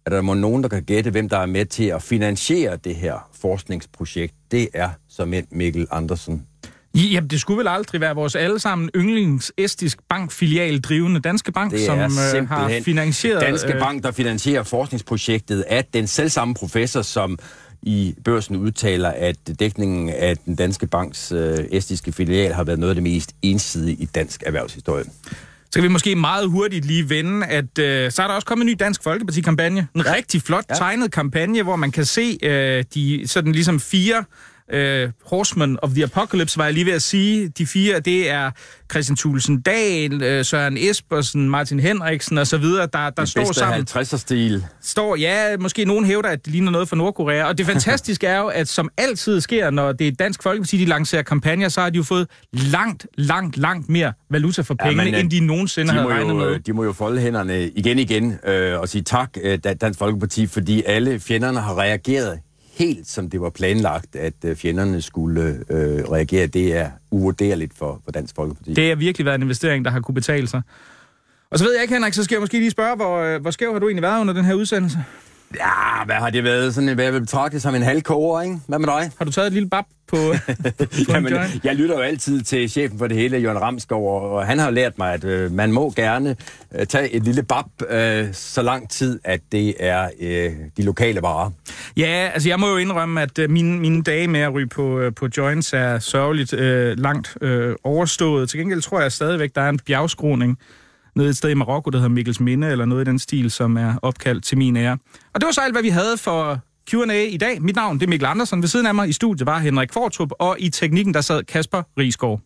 er der må nogen, der kan gætte, hvem der er med til at finansiere det her forskningsprojekt? Det er som Mikkel Andersen Jamen, det skulle vel aldrig være vores allesammen yndlings estisk bankfilial drivende Danske Bank, det som øh, har finansieret... Danske øh... Bank, der finansierer forskningsprojektet af den selvsamme professor, som i børsen udtaler, at dækningen af den Danske Banks øh, estiske filial har været noget af det mest ensidige i dansk erhvervshistorie. Så kan vi måske meget hurtigt lige vende, at øh, så er der også kommet en ny Dansk Folkeparti-kampagne. En ja. rigtig flot ja. tegnet kampagne, hvor man kan se øh, de sådan ligesom fire øh, Horsemen of the Apocalypse, var jeg lige ved at sige. De fire, det er Christian Thulesen Dahl, øh, Søren Espersen, Martin Henriksen og så videre, der, der står sammen. 50'er-stil. Står, ja, måske nogen hævder, at det ligner noget fra Nordkorea. Og det fantastiske er jo, at som altid sker, når det er Dansk Folkeparti, de lancerer kampagner, så har de jo fået langt, langt, langt mere valuta for pengene, ja, men, end de nogensinde de havde regnet jo, med. De må jo folde hænderne igen igen øh, og sige tak, øh, Dan- Dansk Folkeparti, fordi alle fjenderne har reageret helt som det var planlagt, at øh, fjenderne skulle øh, reagere. Det er uvurderligt for, for Dansk Folkeparti. Det har virkelig været en investering, der har kunne betale sig. Og så ved jeg ikke, Henrik, så skal jeg måske lige spørge, hvor, øh, hvor skæv har du egentlig været under den her udsendelse? Ja, hvad har det været? Sådan, hvad jeg vil betragte som en halvkoger, ikke? Hvad med dig? Har du taget et lille bab på, på Jamen, jeg lytter jo altid til chefen for det hele, Jørgen Ramskov, og, han har lært mig, at øh, man må gerne øh, tage et lille bab øh, så lang tid, at det er øh, de lokale varer. Ja, altså jeg må jo indrømme, at øh, mine, mine dage med at ryge på, øh, på joints er sørgeligt øh, langt øh, overstået. Til gengæld tror jeg stadigvæk, der er en bjergskroning nede et sted i Marokko, der hedder Mikkels Minde, eller noget i den stil, som er opkaldt til min ære. Og det var så alt, hvad vi havde for Q&A i dag. Mit navn det er Mikkel Andersen. Ved siden af mig i studiet var Henrik Kvartrup, og i teknikken der sad Kasper Risgaard.